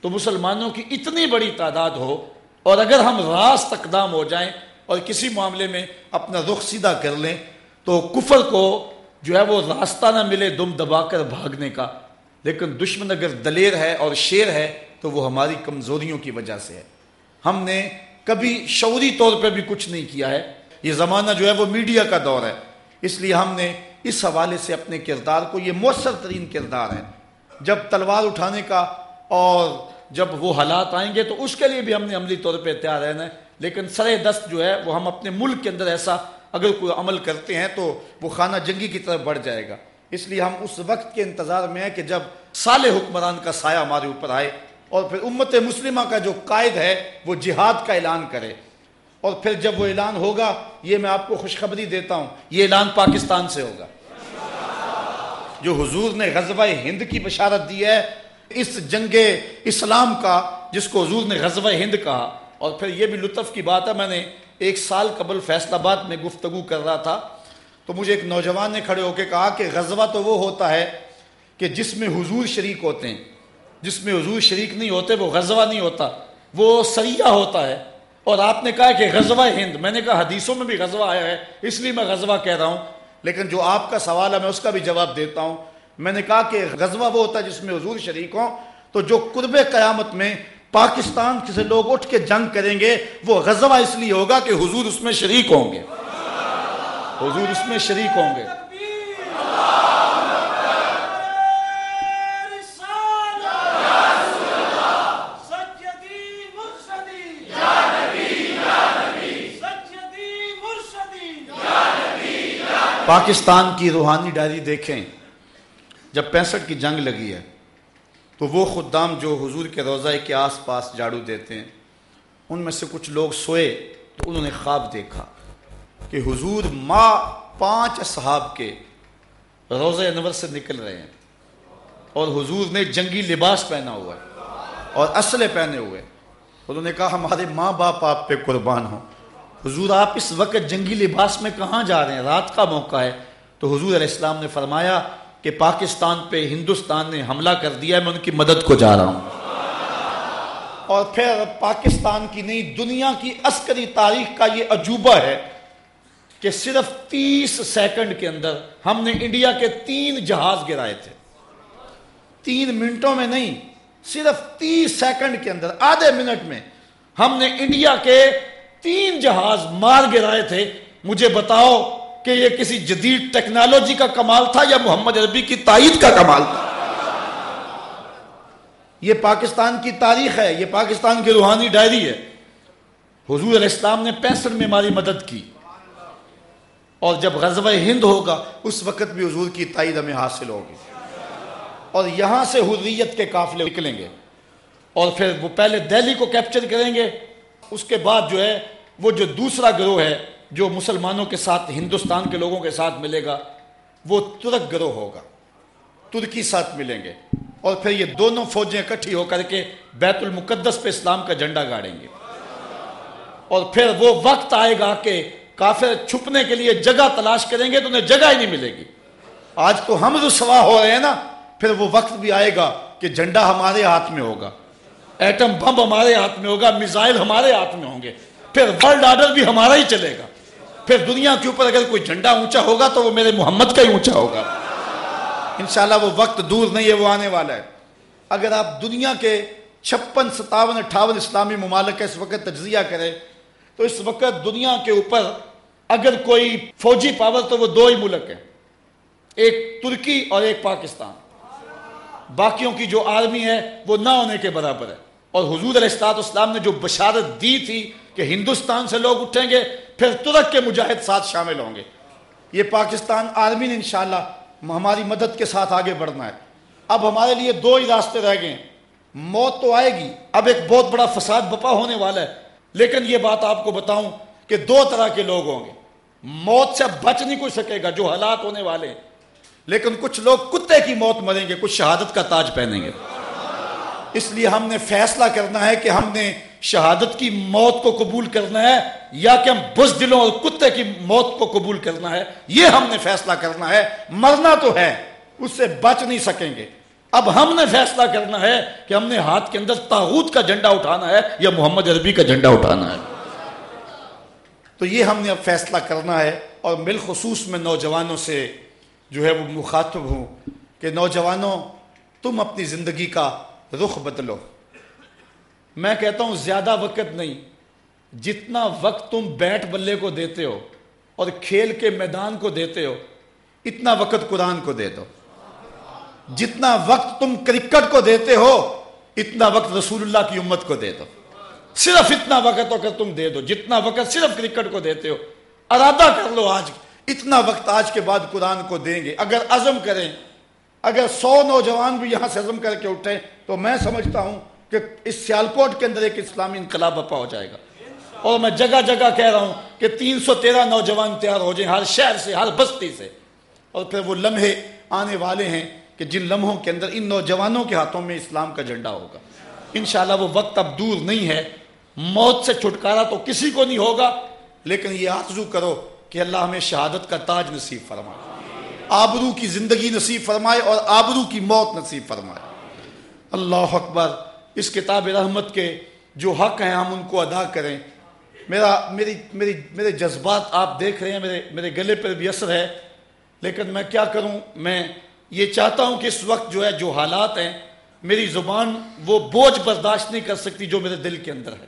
تو مسلمانوں کی اتنی بڑی تعداد ہو اور اگر ہم راست اقدام ہو جائیں اور کسی معاملے میں اپنا رخ سیدھا کر لیں تو کفر کو جو ہے وہ راستہ نہ ملے دم دبا کر بھاگنے کا۔ لیکن دشمن اگر دلیر ہے اور شیر ہے تو وہ ہماری کمزوریوں کی وجہ سے ہے۔ ہم نے کبھی شعوری طور پہ بھی کچھ نہیں کیا ہے۔ یہ زمانہ جو ہے وہ میڈیا کا دور ہے۔ اس لیے ہم نے اس حوالے سے اپنے کردار کو، یہ مؤثر ترین کردار ہے۔ جب تلوار اٹھانے کا اور جب وہ حالات آئیں گے تو اس کے لیے بھی ہم نے عملی طور پہ تیار رہنا ہے۔ لیکن سر دست جو ہے وہ ہم اپنے ملک کے اندر ایسا اگر کوئی عمل کرتے ہیں تو وہ خانہ جنگی کی طرف بڑھ جائے گا۔ اس لیے ہم اس وقت کے انتظار میں ہیں کہ جب سال حکمران کا سایہ ہمارے اوپر آئے اور پھر امت مسلمہ کا جو قائد ہے وہ جہاد کا اعلان کرے۔ اور پھر جب وہ اعلان ہوگا، یہ میں آپ کو خوشخبری دیتا ہوں، یہ اعلان پاکستان سے ہوگا۔ جو حضور نے غزوہ ہند کی بشارت دی ہے اس جنگ اسلام کا، جس کو حضور نے غزوہ ہند کہا۔ اور پھر یہ بھی لطف کی بات ہے، میں نے ایک سال قبل فیصل آباد میں گفتگو کر رہا تھا۔ تو مجھے ایک نوجوان نے کھڑے ہو کے کہا کہ غزوہ تو وہ ہوتا ہے کہ جس میں حضور شریک ہوتے ہیں۔ جس میں حضور شریک نہیں ہوتے، وہ غزوہ نہیں ہوتا۔ وہ سریہ ہوتا ہے۔ اور آپ نے کہا کہ غزوہ ہند، میں نے کہا حدیثوں میں بھی غزوہ آیا ہے، اس لیے میں غزوہ کہہ رہا ہوں۔ لیکن جو آپ کا سوال ہے، میں اس کا بھی جواب دیتا ہوں۔ میں نے کہا کہ غزوہ وہ ہوتا ہے جس میں حضور شریک ہوں، تو جو قرب قیامت میں پاکستان سے لوگ اٹھ کے جنگ کریں گے، وہ غزوہ اس لیے ہوگا کہ حضور اس میں شریک ہوں گے۔ حضور اس میں شریک ہوں گے۔ پاکستان کی روحانی ڈائری دیکھیں۔ جب پینسٹھ کی جنگ لگی ہے، تو وہ خدام جو حضور کے روزہ کے آس پاس جاڑو دیتے ہیں، ان میں سے کچھ لوگ سوئے تو انہوں نے خواب دیکھا کہ حضور ماں پانچ اصحاب کے روزہ انور سے نکل رہے ہیں اور حضور نے جنگی لباس پہنا ہوا ہے اور اسلحے پہنے ہوئے انہوں نے کہا، ہمارے ماں باپ آپ پہ قربان ہوں۔ حضور، آپ اس وقت جنگی لباس میں کہاں جا رہے ہیں؟ رات کا موقع ہے۔ تو حضور علیہ السلام نے فرمایا کہ پاکستان پہ ہندوستان نے حملہ کر دیا ہے، میں ان کی مدد کو جا رہا ہوں۔ اور پھر پاکستان کی نہیں دنیا کی عسکری تاریخ کا یہ عجوبہ ہے کہ صرف تیس سیکنڈ کے اندر ہم نے انڈیا کے تین جہاز گرائے تھے۔ تین منٹوں میں نہیں، صرف تیس سیکنڈ کے اندر، آدھے منٹ میں ہم نے انڈیا کے تین جہاز مار گرائے تھے۔ مجھے بتاؤ کہ یہ کسی جدید ٹیکنالوجی کا کمال تھا یا محمد عربی کی تائید کا کمال تھا؟ یہ پاکستان کی تاریخ ہے، یہ پاکستان کی روحانی ڈائری ہے۔ حضور علیہ السلام نے پینسٹھ میں ہماری مدد کی۔ اور جب غزوہ ہند ہوگا، اس وقت بھی حضور کی تائید ہمیں حاصل ہوگی۔ اور یہاں سے حریت کے قافلے نکلیں گے۔ اور پھر وہ پہلے دہلی کو کیپچر کریں گے۔ اس کے بعد جو ہے، وہ جو دوسرا گروہ ہے جو مسلمانوں کے ساتھ، ہندوستان کے لوگوں کے ساتھ ملے گا، وہ ترک گروہ ہوگا، ترکی ساتھ ملیں گے اور پھر یہ دونوں فوجیں اکٹھی ہو کر کے بیت المقدس پہ اسلام کا جھنڈا گاڑیں گے۔ اور پھر وہ وقت آئے گا کہ کافر چھپنے کے لیے جگہ تلاش کریں گے تو انہیں جگہ ہی نہیں ملے گی۔ آج تو ہم رسوا ہو رہے ہیں نا، پھر وہ وقت بھی آئے گا کہ جھنڈا ہمارے ہاتھ میں ہوگا، ایٹم بم ہمارے ہاتھ میں ہوگا، میزائل ہمارے ہاتھ میں ہوں گے، پھر ورلڈ آرڈر بھی ہمارا ہی چلے گا۔ پھر دنیا کے اوپر اگر کوئی جھنڈا اونچا ہوگا تو وہ میرے محمد کا ہی اونچا ہوگا۔ انشاءاللہ وہ وقت دور نہیں ہے، وہ آنے والا ہے۔ اگر آپ دنیا کے چھپن، ستاون، اٹھاون اسلامی ممالک کا اس وقت تجزیہ کریں، تو اس وقت دنیا کے اوپر اگر کوئی فوجی پاور تو وہ دو ہی ملک ہیں۔ ایک ترکی اور ایک پاکستان۔ باقیوں کی جو آرمی ہے وہ نہ ہونے کے برابر ہے۔ اور حضور علیہ السلام نے جو بشارت دی تھی کہ ہندوستان سے لوگ اٹھیں گے پھر ترک کے مجاہد ساتھ شامل ہوں گے۔ یہ پاکستان آرمی نے انشاءاللہ ہماری مدد کے ساتھ آگے بڑھنا ہے۔ اب ہمارے لیے دو ہی راستے رہ گئے موت تو آئے گی۔ اب ایک بہت بڑا فساد بپا ہونے والا ہے۔ لیکن یہ بات آپ کو بتاؤں کہ دو طرح کے لوگ ہوں گے۔ موت سے بچ نہیں کوئی سکے گا جو حالات ہونے والے ہیں۔ لیکن کچھ لوگ کتے کی موت مریں گے، کچھ شہادت کا تاج پہنیں گے۔ اس لیے ہم نے فیصلہ کرنا ہے کہ ہم نے شہادت کی موت کو قبول کرنا ہے، یا کہ ہم بز دلوں اور کتے کی موت کو قبول کرنا ہے، یہ ہم نے فیصلہ کرنا ہے۔ مرنا تو ہے، اس سے بچ نہیں سکیں گے۔ اب ہم نے فیصلہ کرنا ہے کہ ہم نے ہاتھ کے اندر تاغوت کا جھنڈا اٹھانا ہے یا محمد عربی کا جھنڈا اٹھانا ہے۔ تو یہ ہم نے اب فیصلہ کرنا ہے اور بالخصوص میں نوجوانوں سے جو ہے وہ مخاطب ہوں کہ نوجوانوں، تم اپنی زندگی کا رخ بدلو۔ میں کہتا ہوں زیادہ وقت نہیں، جتنا وقت تم بیٹ بلے کو دیتے ہو اور کھیل کے میدان کو دیتے ہو، اتنا وقت قرآن کو دے دو۔ جتنا وقت تم کرکٹ کو دیتے ہو، اتنا وقت رسول اللہ کی امت کو دے دو۔ صرف اتنا وقت اگر تم دے دو، جتنا وقت صرف کرکٹ کو دیتے ہو، ارادہ کر لو آج، اتنا وقت آج کے بعد قرآن کو دیں گے۔ اگر عزم کریں، اگر سو نوجوان بھی یہاں سے عزم کر کے اٹھیں، تو میں سمجھتا ہوں کہ اس سیالکوٹ کے اندر ایک اسلامی انقلاب اپا ہو جائے گا۔ اور میں جگہ جگہ کہہ رہا ہوں کہ تین سو تیرہ نوجوان تیار ہو جائیں ہر شہر سے، ہر بستی سے۔ اور پھر وہ لمحے آنے والے ہیں کہ جن لمحوں کے اندر ان نوجوانوں کے ہاتھوں میں اسلام کا جھنڈا ہوگا۔ انشاءاللہ وہ وقت اب دور نہیں ہے۔ موت سے چھٹکارا تو کسی کو نہیں ہوگا، لیکن یہ آرزو کرو کہ اللہ ہمیں شہادت کا تاج نصیب فرمائے۔ آبرو کی زندگی نصیب فرمائے اور آبرو کی موت نصیب فرمائے۔ اللہ اکبر اس کتاب رحمت کے جو حق ہیں، ہم ان کو ادا کریں۔ میرا، میری میری، میرے جذبات آپ دیکھ رہے ہیں، میرے میرے گلے پر بھی اثر ہے۔ لیکن میں کیا کروں؟ میں یہ چاہتا ہوں کہ اس وقت جو ہے، جو حالات ہیں، میری زبان وہ بوجھ برداشت نہیں کر سکتی جو میرے دل کے اندر ہے۔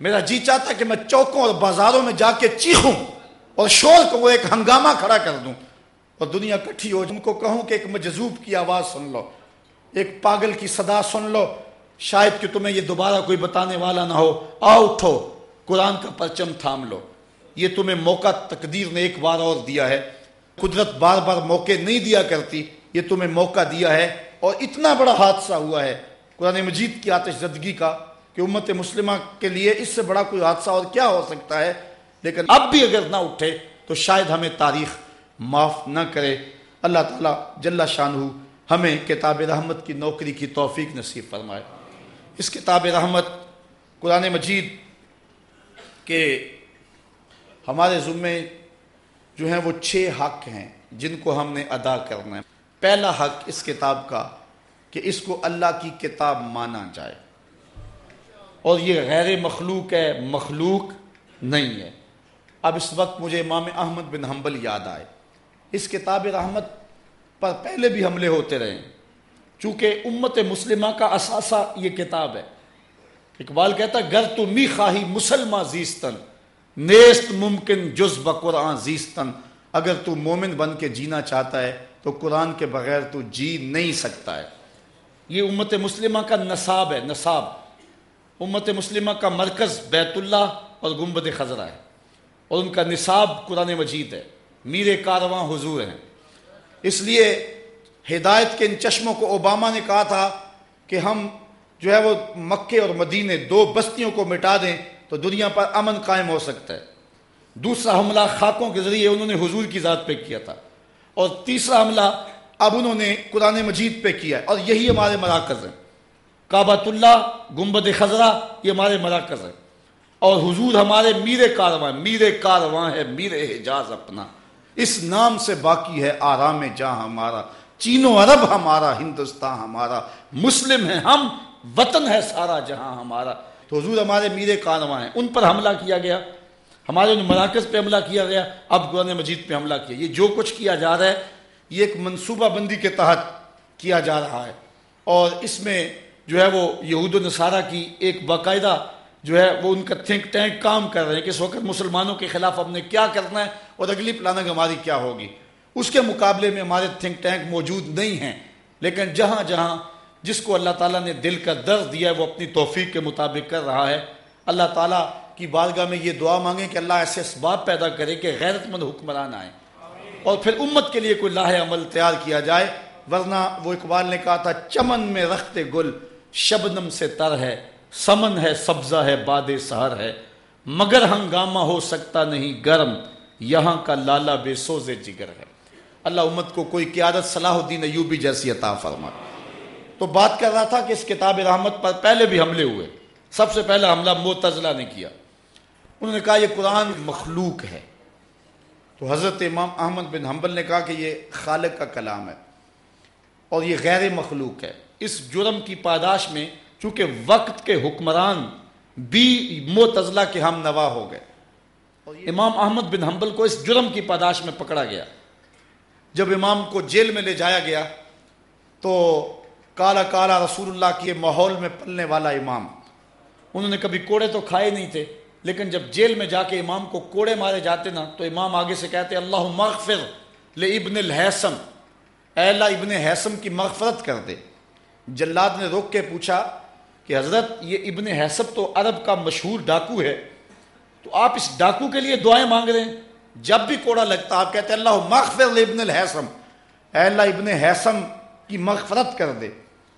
میرا جی چاہتا ہے کہ میں چوکوں اور بازاروں میں جا کے چیخوں اور شور کو وہ ایک ہنگامہ کھڑا کر دوں۔ اور دنیا کٹھی ہو ان کو کہوں کہ ایک مجذوب کی آواز سن لو۔ ایک پاگل کی صدا سن لو۔ شاید کہ تمہیں یہ دوبارہ کوئی بتانے والا نہ ہو۔ آؤ اٹھو، قرآن کا پرچم تھام لو۔ یہ تمہیں موقع تقدیر نے ایک بار اور دیا ہے۔ قدرت بار بار موقع نہیں دیا کرتی، یہ تمہیں موقع دیا ہے۔ اور اتنا بڑا حادثہ ہوا ہے، قرآن مجید کی آتش زدگی کا، کہ امت مسلمہ کے لیے اس سے بڑا کوئی حادثہ اور کیا ہو سکتا ہے؟ لیکن اب بھی اگر نہ اٹھے، تو شاید ہمیں تاریخ معاف نہ کرے۔ اللہ تعالیٰ جل شان ہمیں کتاب رحمت کی نوکری کی توفیق نصیب فرمائے۔ اس کتاب رحمت قرآن مجید کے ہمارے ذمے جو ہیں وہ چھ حق ہیں جن کو ہم نے ادا کرنا ہے۔ پہلا حق اس کتاب کا کہ اس کو اللہ کی کتاب مانا جائے۔ اور یہ غیر مخلوق ہے، مخلوق نہیں ہے۔ اب اس وقت مجھے امام احمد بن حنبل یاد آئے۔ اس کتاب رحمت پر پہلے بھی حملے ہوتے رہے۔ چونکہ امت مسلمہ کا اثاثہ یہ کتاب ہے۔ اقبال کہتا ہے، گر تو می خواہی مسلمہ زیستن، نیست ممکن جز بقرآن زیستن۔ اگر تو مومن بن کے جینا چاہتا ہے، تو قرآن کے بغیر تو جی نہیں سکتا ہے۔ یہ امت مسلمہ کا نصاب ہے، نصاب۔ امت مسلمہ کا مرکز بیت اللہ اور گنبد خزرہ ہے۔ اور ان کا نصاب قرآن مجید ہے۔ میر کارواں حضور ہیں۔ اس لیے ہدایت کے ان چشموں کو اوباما نے کہا تھا کہ ہم جو ہے وہ مکے اور مدینے دو بستیوں کو مٹا دیں تو دنیا پر امن قائم ہو سکتا ہے۔ دوسرا حملہ خاکوں کے ذریعے انہوں نے حضور کی ذات پہ کیا تھا۔ اور تیسرا حملہ اب انہوں نے قرآن مجید پہ کیا ہے۔ اور یہی ہمارے مراکز ہیں۔ کعبۃ اللہ گنبد خزرہ یہ ہمارے مراکز ہیں۔ اور حضور ہمارے میر کارواں میر کارواں ہے میر حجاز اپنا۔ اس نام سے باقی ہے آرام جہاں ہمارا۔ چین و عرب ہمارا، ہندوستان ہمارا، مسلم ہے ہم، وطن ہے سارا جہاں ہمارا۔ تو حضور ہمارے میر کارواں ہیں، ان پر حملہ کیا گیا۔ ہمارے ان مراکز پہ حملہ کیا گیا، اب قرآن مجید پہ حملہ کیا۔ یہ جو کچھ کیا جا رہا ہے، یہ ایک منصوبہ بندی کے تحت کیا جا رہا ہے۔ اور اس میں جو ہے وہ یہود و نصارہ کی ایک باقاعدہ جو ہے وہ ان کا تھنک ٹینک کام کر رہے ہیں کہ اس وقت مسلمانوں کے خلاف ہم نے کیا کرنا ہے اور اگلی پلاننگ ہماری کیا ہوگی۔ اس کے مقابلے میں ہمارے تھنک ٹینک موجود نہیں ہیں۔ لیکن جہاں جہاں جس کو اللہ تعالیٰ نے دل کا درد دیا ہے، وہ اپنی توفیق کے مطابق کر رہا ہے۔ اللہ تعالیٰ کی بارگاہ میں یہ دعا مانگیں کہ اللہ ایسے اسباب پیدا کرے کہ غیرت مند حکمران آئے اور پھر امت کے لیے کوئی لاہ عمل تیار کیا جائے۔ ورنہ وہ اقبال نے کہا تھا، چمن میں رختے گل شبنم سے تر ہے، سمن ہے، سبزہ ہے، باد سہر ہے۔ مگر ہنگامہ ہو سکتا نہیں، گرم یہاں کا لالا بے سوز جگر ہے۔ اللہ امت کو کوئی قیادت صلاح الدین ایوبی جیسی عطا فرما۔ تو بات کر رہا تھا کہ اس کتاب رحمت پر پہلے بھی حملے ہوئے۔ سب سے پہلا حملہ موتزلہ نے کیا۔ انہوں نے کہا یہ قرآن مخلوق ہے۔ تو حضرت امام احمد بن حنبل نے کہا کہ یہ خالق کا کلام ہے اور یہ غیر مخلوق ہے۔ اس جرم کی پاداش میں چونکہ وقت کے حکمران بھی موتزلہ کے ہم نوا ہو گئے۔ امام احمد بن حنبل کو اس جرم کی پاداش میں پکڑا گیا۔ جب امام کو جیل میں لے جایا گیا تو کالا کالا رسول اللہ کے ماحول میں پلنے والا امام۔ انہوں نے کبھی کوڑے تو کھائے نہیں تھے، لیکن جب جیل میں جا کے امام کو کوڑے مارے جاتے نا، تو امام آگے سے کہتے اللہ مغفر لے ابن الحسم اے اللہ، ابن حسم کی مغفرت کر دے۔ جلاد نے روک کے پوچھا کہ حضرت، یہ ابن حسب تو عرب کا مشہور ڈاکو ہے، تو آپ اس ڈاکو کے لیے دعائیں مانگ رہے ہیں؟ جب بھی کوڑا لگتا آپ کہتے ہیں، اللہ مغفر ابن الحسم اے اللہ، ابن حسم کی مغفرت کر دے۔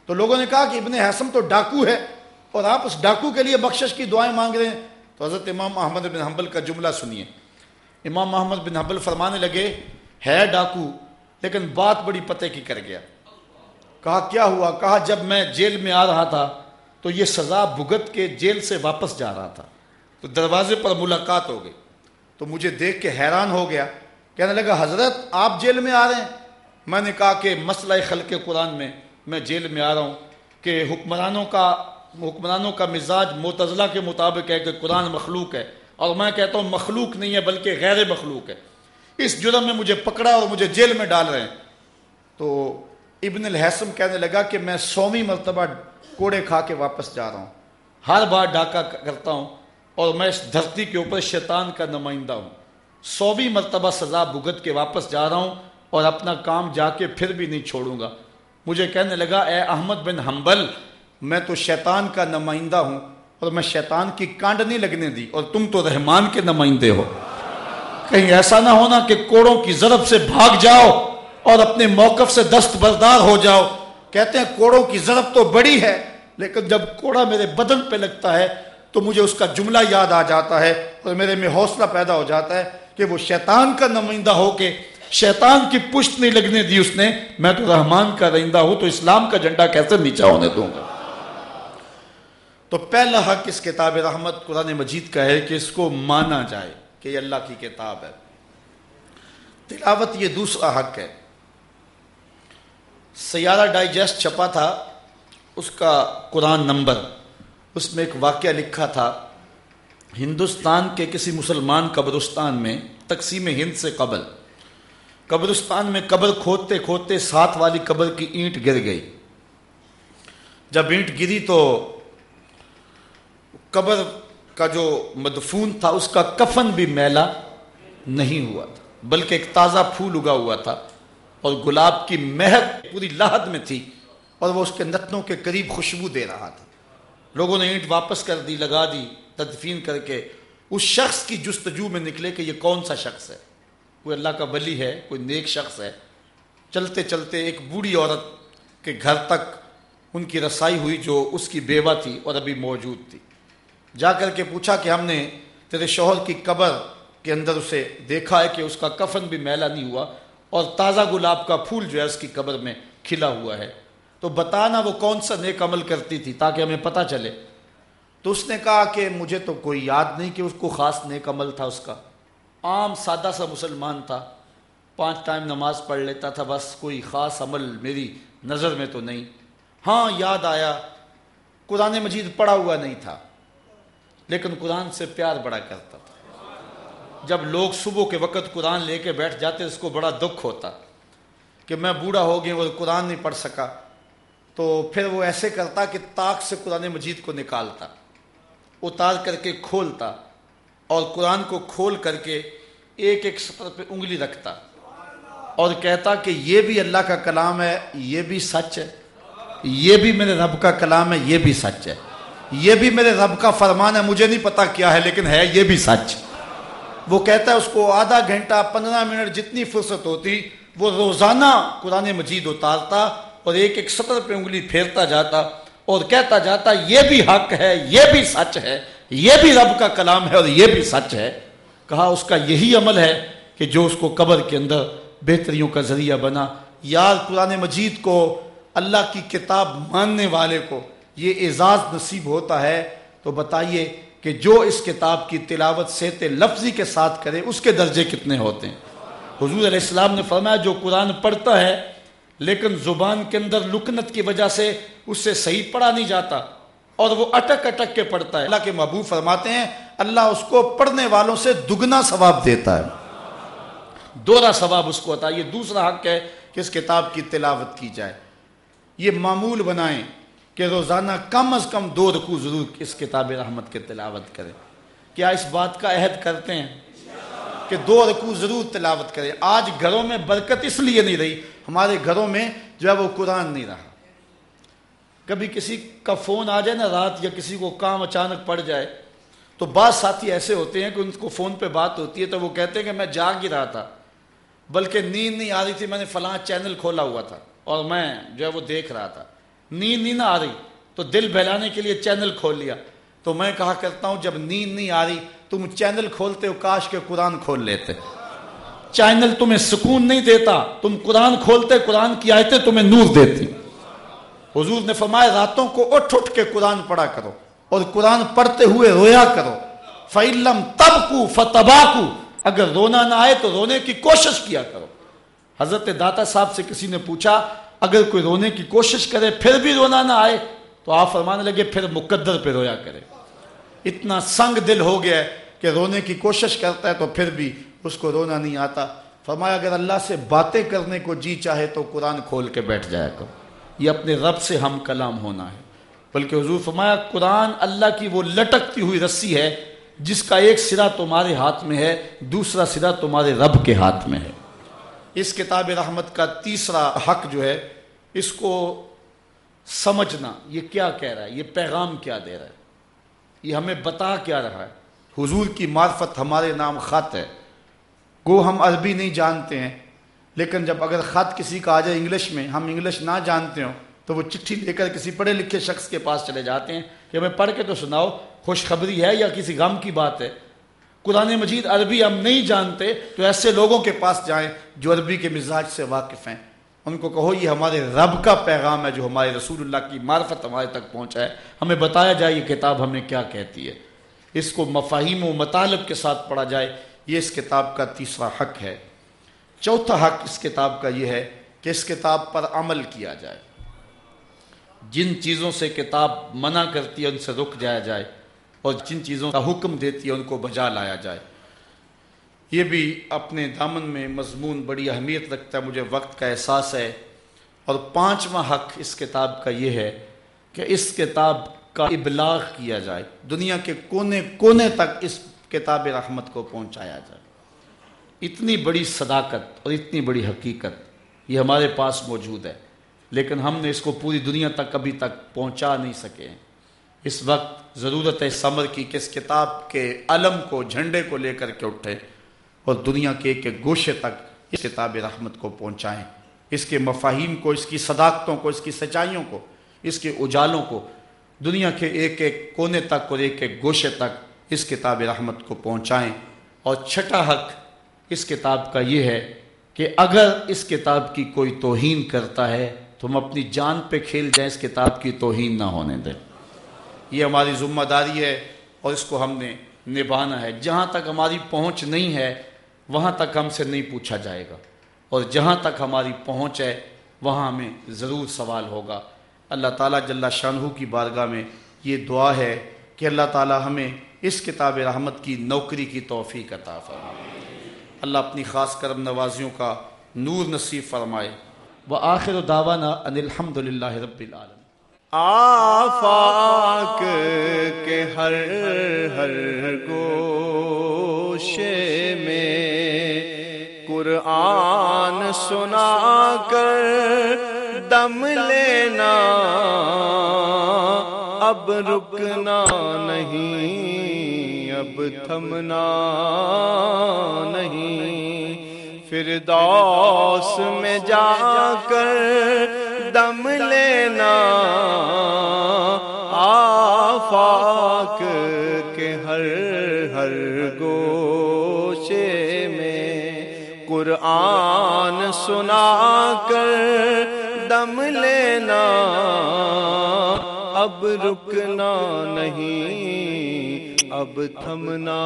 تو لوگوں نے کہا کہ ابن حسم تو ڈاکو ہے اور آپ اس ڈاکو کے لیے بخشش کی دعائیں مانگ رہے ہیں۔ تو حضرت امام محمد بن حنبل کا جملہ سنیے۔ امام محمد بن حنبل فرمانے لگے، ہے ڈاکو، لیکن بات بڑی پتے کی کر گیا۔ کہا، کیا ہوا؟ کہا، جب میں جیل میں آ رہا تھا تو یہ سزا بھگت کے جیل سے واپس جا رہا تھا۔ تو دروازے پر ملاقات ہو گئی۔ تو مجھے دیکھ کے حیران ہو گیا۔ کہنے لگا، حضرت، آپ جیل میں آ رہے ہیں؟ میں نے کہا کہ، مسئلہ خلق قرآن میں میں جیل میں آ رہا ہوں کہ حکمرانوں کا حکمرانوں کا مزاج متضلہ کے مطابق ہے کہ قرآن مخلوق ہے۔ اور میں کہتا ہوں، مخلوق نہیں ہے بلکہ غیر مخلوق ہے۔ اس جرم میں مجھے پکڑا اور مجھے جیل میں ڈال رہے ہیں۔ تو ابن الحسم کہنے لگا کہ میں سومی مرتبہ کوڑے کھا کے واپس جا رہا ہوں۔ ہر بار ڈاکہ کرتا ہوں۔ اور میں اس دھرتی کے اوپر شیطان کا نمائندہ ہوں۔ سویں مرتبہ سزا بھگت کے واپس جا رہا ہوں اور اپنا کام جا کے پھر بھی نہیں چھوڑوں گا۔ مجھے کہنے لگا، اے احمد بن حنبل، میں تو شیطان کا نمائندہ ہوں اور میں شیطان کی کانڈ نہیں لگنے دی اور تم تو رحمان کے نمائندے ہو۔ کہیں ایسا نہ ہونا کہ کوڑوں کی ضرب سے بھاگ جاؤ اور اپنے موقف سے دست بردار ہو جاؤ۔ کہتے ہیں، کوڑوں کی ضرب تو بڑی ہے، لیکن جب کوڑا میرے بدن پہ لگتا ہے تو مجھے اس کا جملہ یاد آ جاتا ہے اور میرے میں حوصلہ پیدا ہو جاتا ہے کہ وہ شیطان کا نمائندہ ہو کے شیطان کی پشت نہیں لگنے دی اس نے۔ میں تو رحمان کا رہندہ ہوں تو اسلام کا جھنڈا کیسے نیچا ہونے دوں گا؟ تو پہلا حق اس کتاب رحمت قرآن مجید کا ہے کہ اس کو مانا جائے کہ یہ اللہ کی کتاب ہے۔ تلاوت یہ دوسرا حق ہے۔ سیارہ ڈائجسٹ چھپا تھا، اس کا قرآن نمبر۔ اس میں ایک واقعہ لکھا تھا، ہندوستان کے کسی مسلمان قبرستان میں، تقسیم ہند سے قبل۔ قبرستان میں قبر کھودتے کھودتے ساتھ والی قبر کی اینٹ گر گئی۔ جب اینٹ گری تو قبر کا جو مدفون تھا، اس کا کفن بھی میلا نہیں ہوا تھا، بلکہ ایک تازہ پھول اگا ہوا تھا اور گلاب کی مہک پوری لاہد میں تھی اور وہ اس کے نتنوں کے قریب خوشبو دے رہا تھا۔ لوگوں نے اینٹ واپس کر دی، لگا دی، تدفین کر کے۔ اس شخص کی جستجو میں نکلے کہ یہ کون سا شخص ہے؟ کوئی اللہ کا بلی ہے، کوئی نیک شخص ہے۔ چلتے چلتے ایک بوڑھی عورت کے گھر تک ان کی رسائی ہوئی جو اس کی بیوہ تھی اور ابھی موجود تھی۔ جا کر کے پوچھا کہ ہم نے تیرے شوہر کی قبر کے اندر اسے دیکھا ہے کہ اس کا کفن بھی میلا نہیں ہوا اور تازہ گلاب کا پھول جو ہے اس کی قبر میں کھلا ہوا ہے۔ تو بتانا وہ کون سا نیک عمل کرتی تھی تاکہ ہمیں پتہ چلے۔ تو اس نے کہا کہ مجھے تو کوئی یاد نہیں کہ اس کو خاص نیک عمل تھا اس کا۔ عام سادہ سا مسلمان تھا۔ پانچ ٹائم نماز پڑھ لیتا تھا، بس کوئی خاص عمل میری نظر میں تو نہیں۔ ہاں یاد آیا، قرآن مجید پڑھا ہوا نہیں تھا، لیکن قرآن سے پیار بڑا کرتا تھا۔ جب لوگ صبح کے وقت قرآن لے کے بیٹھ جاتے، اس کو بڑا دکھ ہوتا کہ میں بوڑھا ہو گیا وہ قرآن نہیں پڑھ سکا۔ تو پھر وہ ایسے کرتا کہ تاک سے قرآن مجید کو نکالتا، اتار کر کے کھولتا اور قرآن کو کھول کر کے ایک ایک سفر پہ انگلی رکھتا اور کہتا کہ یہ بھی اللہ کا کلام ہے، یہ بھی سچ ہے، یہ بھی میرے رب کا کلام ہے، یہ بھی سچ ہے۔ یہ بھی میرے رب کا فرمان ہے، مجھے نہیں پتا کیا ہے، لیکن ہے، یہ بھی سچ۔ وہ کہتا ہے اس کو آدھا گھنٹہ، پندرہ منٹ جتنی فرصت ہوتی، وہ روزانہ قرآن مجید اتارتا اور ایک ایک سطر پہ انگلی پھیرتا جاتا اور کہتا جاتا، یہ بھی حق ہے، یہ بھی سچ ہے، یہ بھی رب کا کلام ہے اور یہ بھی سچ ہے۔ کہا، اس کا یہی عمل ہے کہ جو اس کو قبر کے اندر بہتریوں کا ذریعہ بنا۔ یار قرآن مجید کو، اللہ کی کتاب ماننے والے کو یہ اعزاز نصیب ہوتا ہے۔ تو بتائیے کہ جو اس کتاب کی تلاوت سیت لفظی کے ساتھ کرے، اس کے درجے کتنے ہوتے ہیں؟ حضور علیہ السلام نے فرمایا، جو قرآن پڑھتا ہے لیکن زبان کے اندر لکنت کی وجہ سے اس سے صحیح پڑھا نہیں جاتا اور وہ اٹک اٹک کے پڑھتا ہے۔ اللہ کے محبوب فرماتے ہیں، اللہ اس کو پڑھنے والوں سے دگنا ثواب دیتا ہے۔ دورا ثواب اس کو ہوتا ہے یہ دوسرا حق ہے کہ اس کتاب کی تلاوت کی جائے۔ یہ معمول بنائیں کہ روزانہ کم از کم دو رکو ضرور اس کتاب رحمت کے تلاوت کریں۔ کیا اس بات کا عہد کرتے ہیں کہ دو رکو ضرور تلاوت کریں۔ آج گھروں میں برکت اس لیے نہیں رہی ہمارے گھروں میں جو ہے وہ قرآن نہیں رہا۔ کبھی کسی کا فون آ جائے نا رات یا کسی کو کام اچانک پڑ جائے، تو بعض ساتھی ایسے ہوتے ہیں کہ ان کو فون پہ بات ہوتی ہے تو وہ کہتے ہیں کہ میں جاگ ہی رہا تھا، بلکہ نیند نہیں آ رہی تھی، میں نے فلاں چینل کھولا ہوا تھا اور میں جو ہے وہ دیکھ رہا تھا۔ نیند نہیں نہ آ رہی، تو دل بہلانے کے لیے چینل کھول لیا۔ تو میں کہا کرتا ہوں، جب نیند نہیں آ رہی، تم چینل کھولتے ہو، کاش کے قرآن کھول لیتے۔ چینل تمہیں سکون نہیں دیتا، تم قرآن کھولتے، قرآن کی آیتیں تمہیں نور دیتی۔ حضور نے فرمایا، راتوں کو اٹھ اٹھ کے قرآن پڑھا کرو اور قرآن پڑھتے ہوئے رویا کرو۔ فعلم تب کو فتبا کو اگر رونا نہ آئے تو رونے کی کوشش کیا کرو۔ حضرت داتا صاحب سے کسی نے پوچھا، اگر کوئی رونے کی کوشش کرے، پھر بھی رونا نہ آئے، تو آپ فرمانے لگے، پھر مقدر پہ رویا کرے۔ اتنا سنگ دل ہو گیا کہ رونے کی کوشش کرتا ہے تو پھر بھی اس کو رونا نہیں آتا۔ فرمایا، اگر اللہ سے باتیں کرنے کو جی چاہے تو قرآن کھول کے بیٹھ جایا کرو۔ یہ اپنے رب سے ہم کلام ہونا ہے۔ بلکہ حضور فرمایا، قرآن اللہ کی وہ لٹکتی ہوئی رسی ہے، جس کا ایک سرا تمہارے ہاتھ میں ہے، دوسرا سرا تمہارے رب کے ہاتھ میں ہے۔ اس کتاب رحمت کا تیسرا حق جو ہے، اس کو سمجھنا، یہ کیا کہہ رہا ہے؟ یہ پیغام کیا دے رہا ہے؟ یہ ہمیں بتا کیا رہا ہے؟ حضور کی معرفت ہمارے نام خط ہے۔ گو ہم عربی نہیں جانتے ہیں، لیکن جب اگر خط کسی کا آ جائے انگلش میں، ہم انگلش نہ جانتے ہوں، تو وہ چٹھی لے کر کسی پڑھے لکھے شخص کے پاس چلے جاتے ہیں کہ ہمیں پڑھ کے تو سناؤ، خوشخبری ہے یا کسی غم کی بات ہے؟ قرآن مجید عربی ہم نہیں جانتے، تو ایسے لوگوں کے پاس جائیں جو عربی کے مزاج سے واقف ہیں۔ ان کو کہو، یہ ہمارے رب کا پیغام ہے جو ہمارے رسول اللہ کی معرفت ہمارے تک پہنچا ہے۔ ہمیں بتایا جائے یہ کتاب ہمیں کیا کہتی ہے۔ اس کو مفاہیم و مطالب کے ساتھ پڑھا جائے۔ یہ اس کتاب کا تیسرا حق ہے۔ چوتھا حق اس کتاب کا یہ ہے کہ اس کتاب پر عمل کیا جائے۔ جن چیزوں سے کتاب منع کرتی ہے ان سے رک جایا جائے اور جن چیزوں کا حکم دیتی ہے ان کو بجا لایا جائے۔ یہ بھی اپنے دامن میں مضمون بڑی اہمیت رکھتا ہے، مجھے وقت کا احساس ہے۔ اور پانچواں حق اس کتاب کا یہ ہے کہ اس کتاب کا ابلاغ کیا جائے۔ دنیا کے کونے کونے تک اس کتاب رحمت کو پہنچایا جائے۔ اتنی بڑی صداقت اور اتنی بڑی حقیقت یہ ہمارے پاس موجود ہے، لیکن ہم نے اس کو پوری دنیا تک ابھی تک پہنچا نہیں سکے ہیں۔ اس وقت ضرورت ہے سمر کی کہ اس کتاب کے علم کو، جھنڈے کو لے کر کے اٹھے اور دنیا کے ایک ایک گوشے تک اس کتاب رحمت کو پہنچائیں۔ اس کے مفاہیم کو، اس کی صداقتوں کو، اس کی سچائیوں کو، اس کے اجالوں کو دنیا کے ایک ایک کونے تک اور ایک ایک گوشے تک اس کتاب رحمت کو پہنچائیں۔ اور چھٹا حق اس کتاب کا یہ ہے کہ اگر اس کتاب کی کوئی توہین کرتا ہے تو ہم اپنی جان پہ کھیل جائیں، اس کتاب کی توہین نہ ہونے دیں۔ یہ ہماری ذمہ داری ہے اور اس کو ہم نے نبھانا ہے۔ جہاں تک ہماری پہنچ نہیں ہے، وہاں تک ہم سے نہیں پوچھا جائے گا۔ اور جہاں تک ہماری پہنچ ہے، وہاں ہمیں ضرور سوال ہوگا۔ اللہ تعالیٰ جل شاہ کی بارگاہ میں یہ دعا ہے کہ اللہ تعالیٰ ہمیں اس کتاب رحمت کی نوکری کی توفیق عطا فرمائے۔ اللہ اپنی خاص کرم نوازیوں کا نور نصیب فرمائے۔ وہ آخر داوانہ ان الحمد للہ رب العالم آفاق کے ہر ہر گوشے میں قرآن سنا کر دم لینا۔ اب رکنا نہیں۔ اب تھمنا نہیں۔ فردوس میں جا کر دم لینا۔ آفاق کے ہر ہر گوشے میں قرآن سنا کر دم لینا۔ اب رکنا نہیں۔ اب تھمنا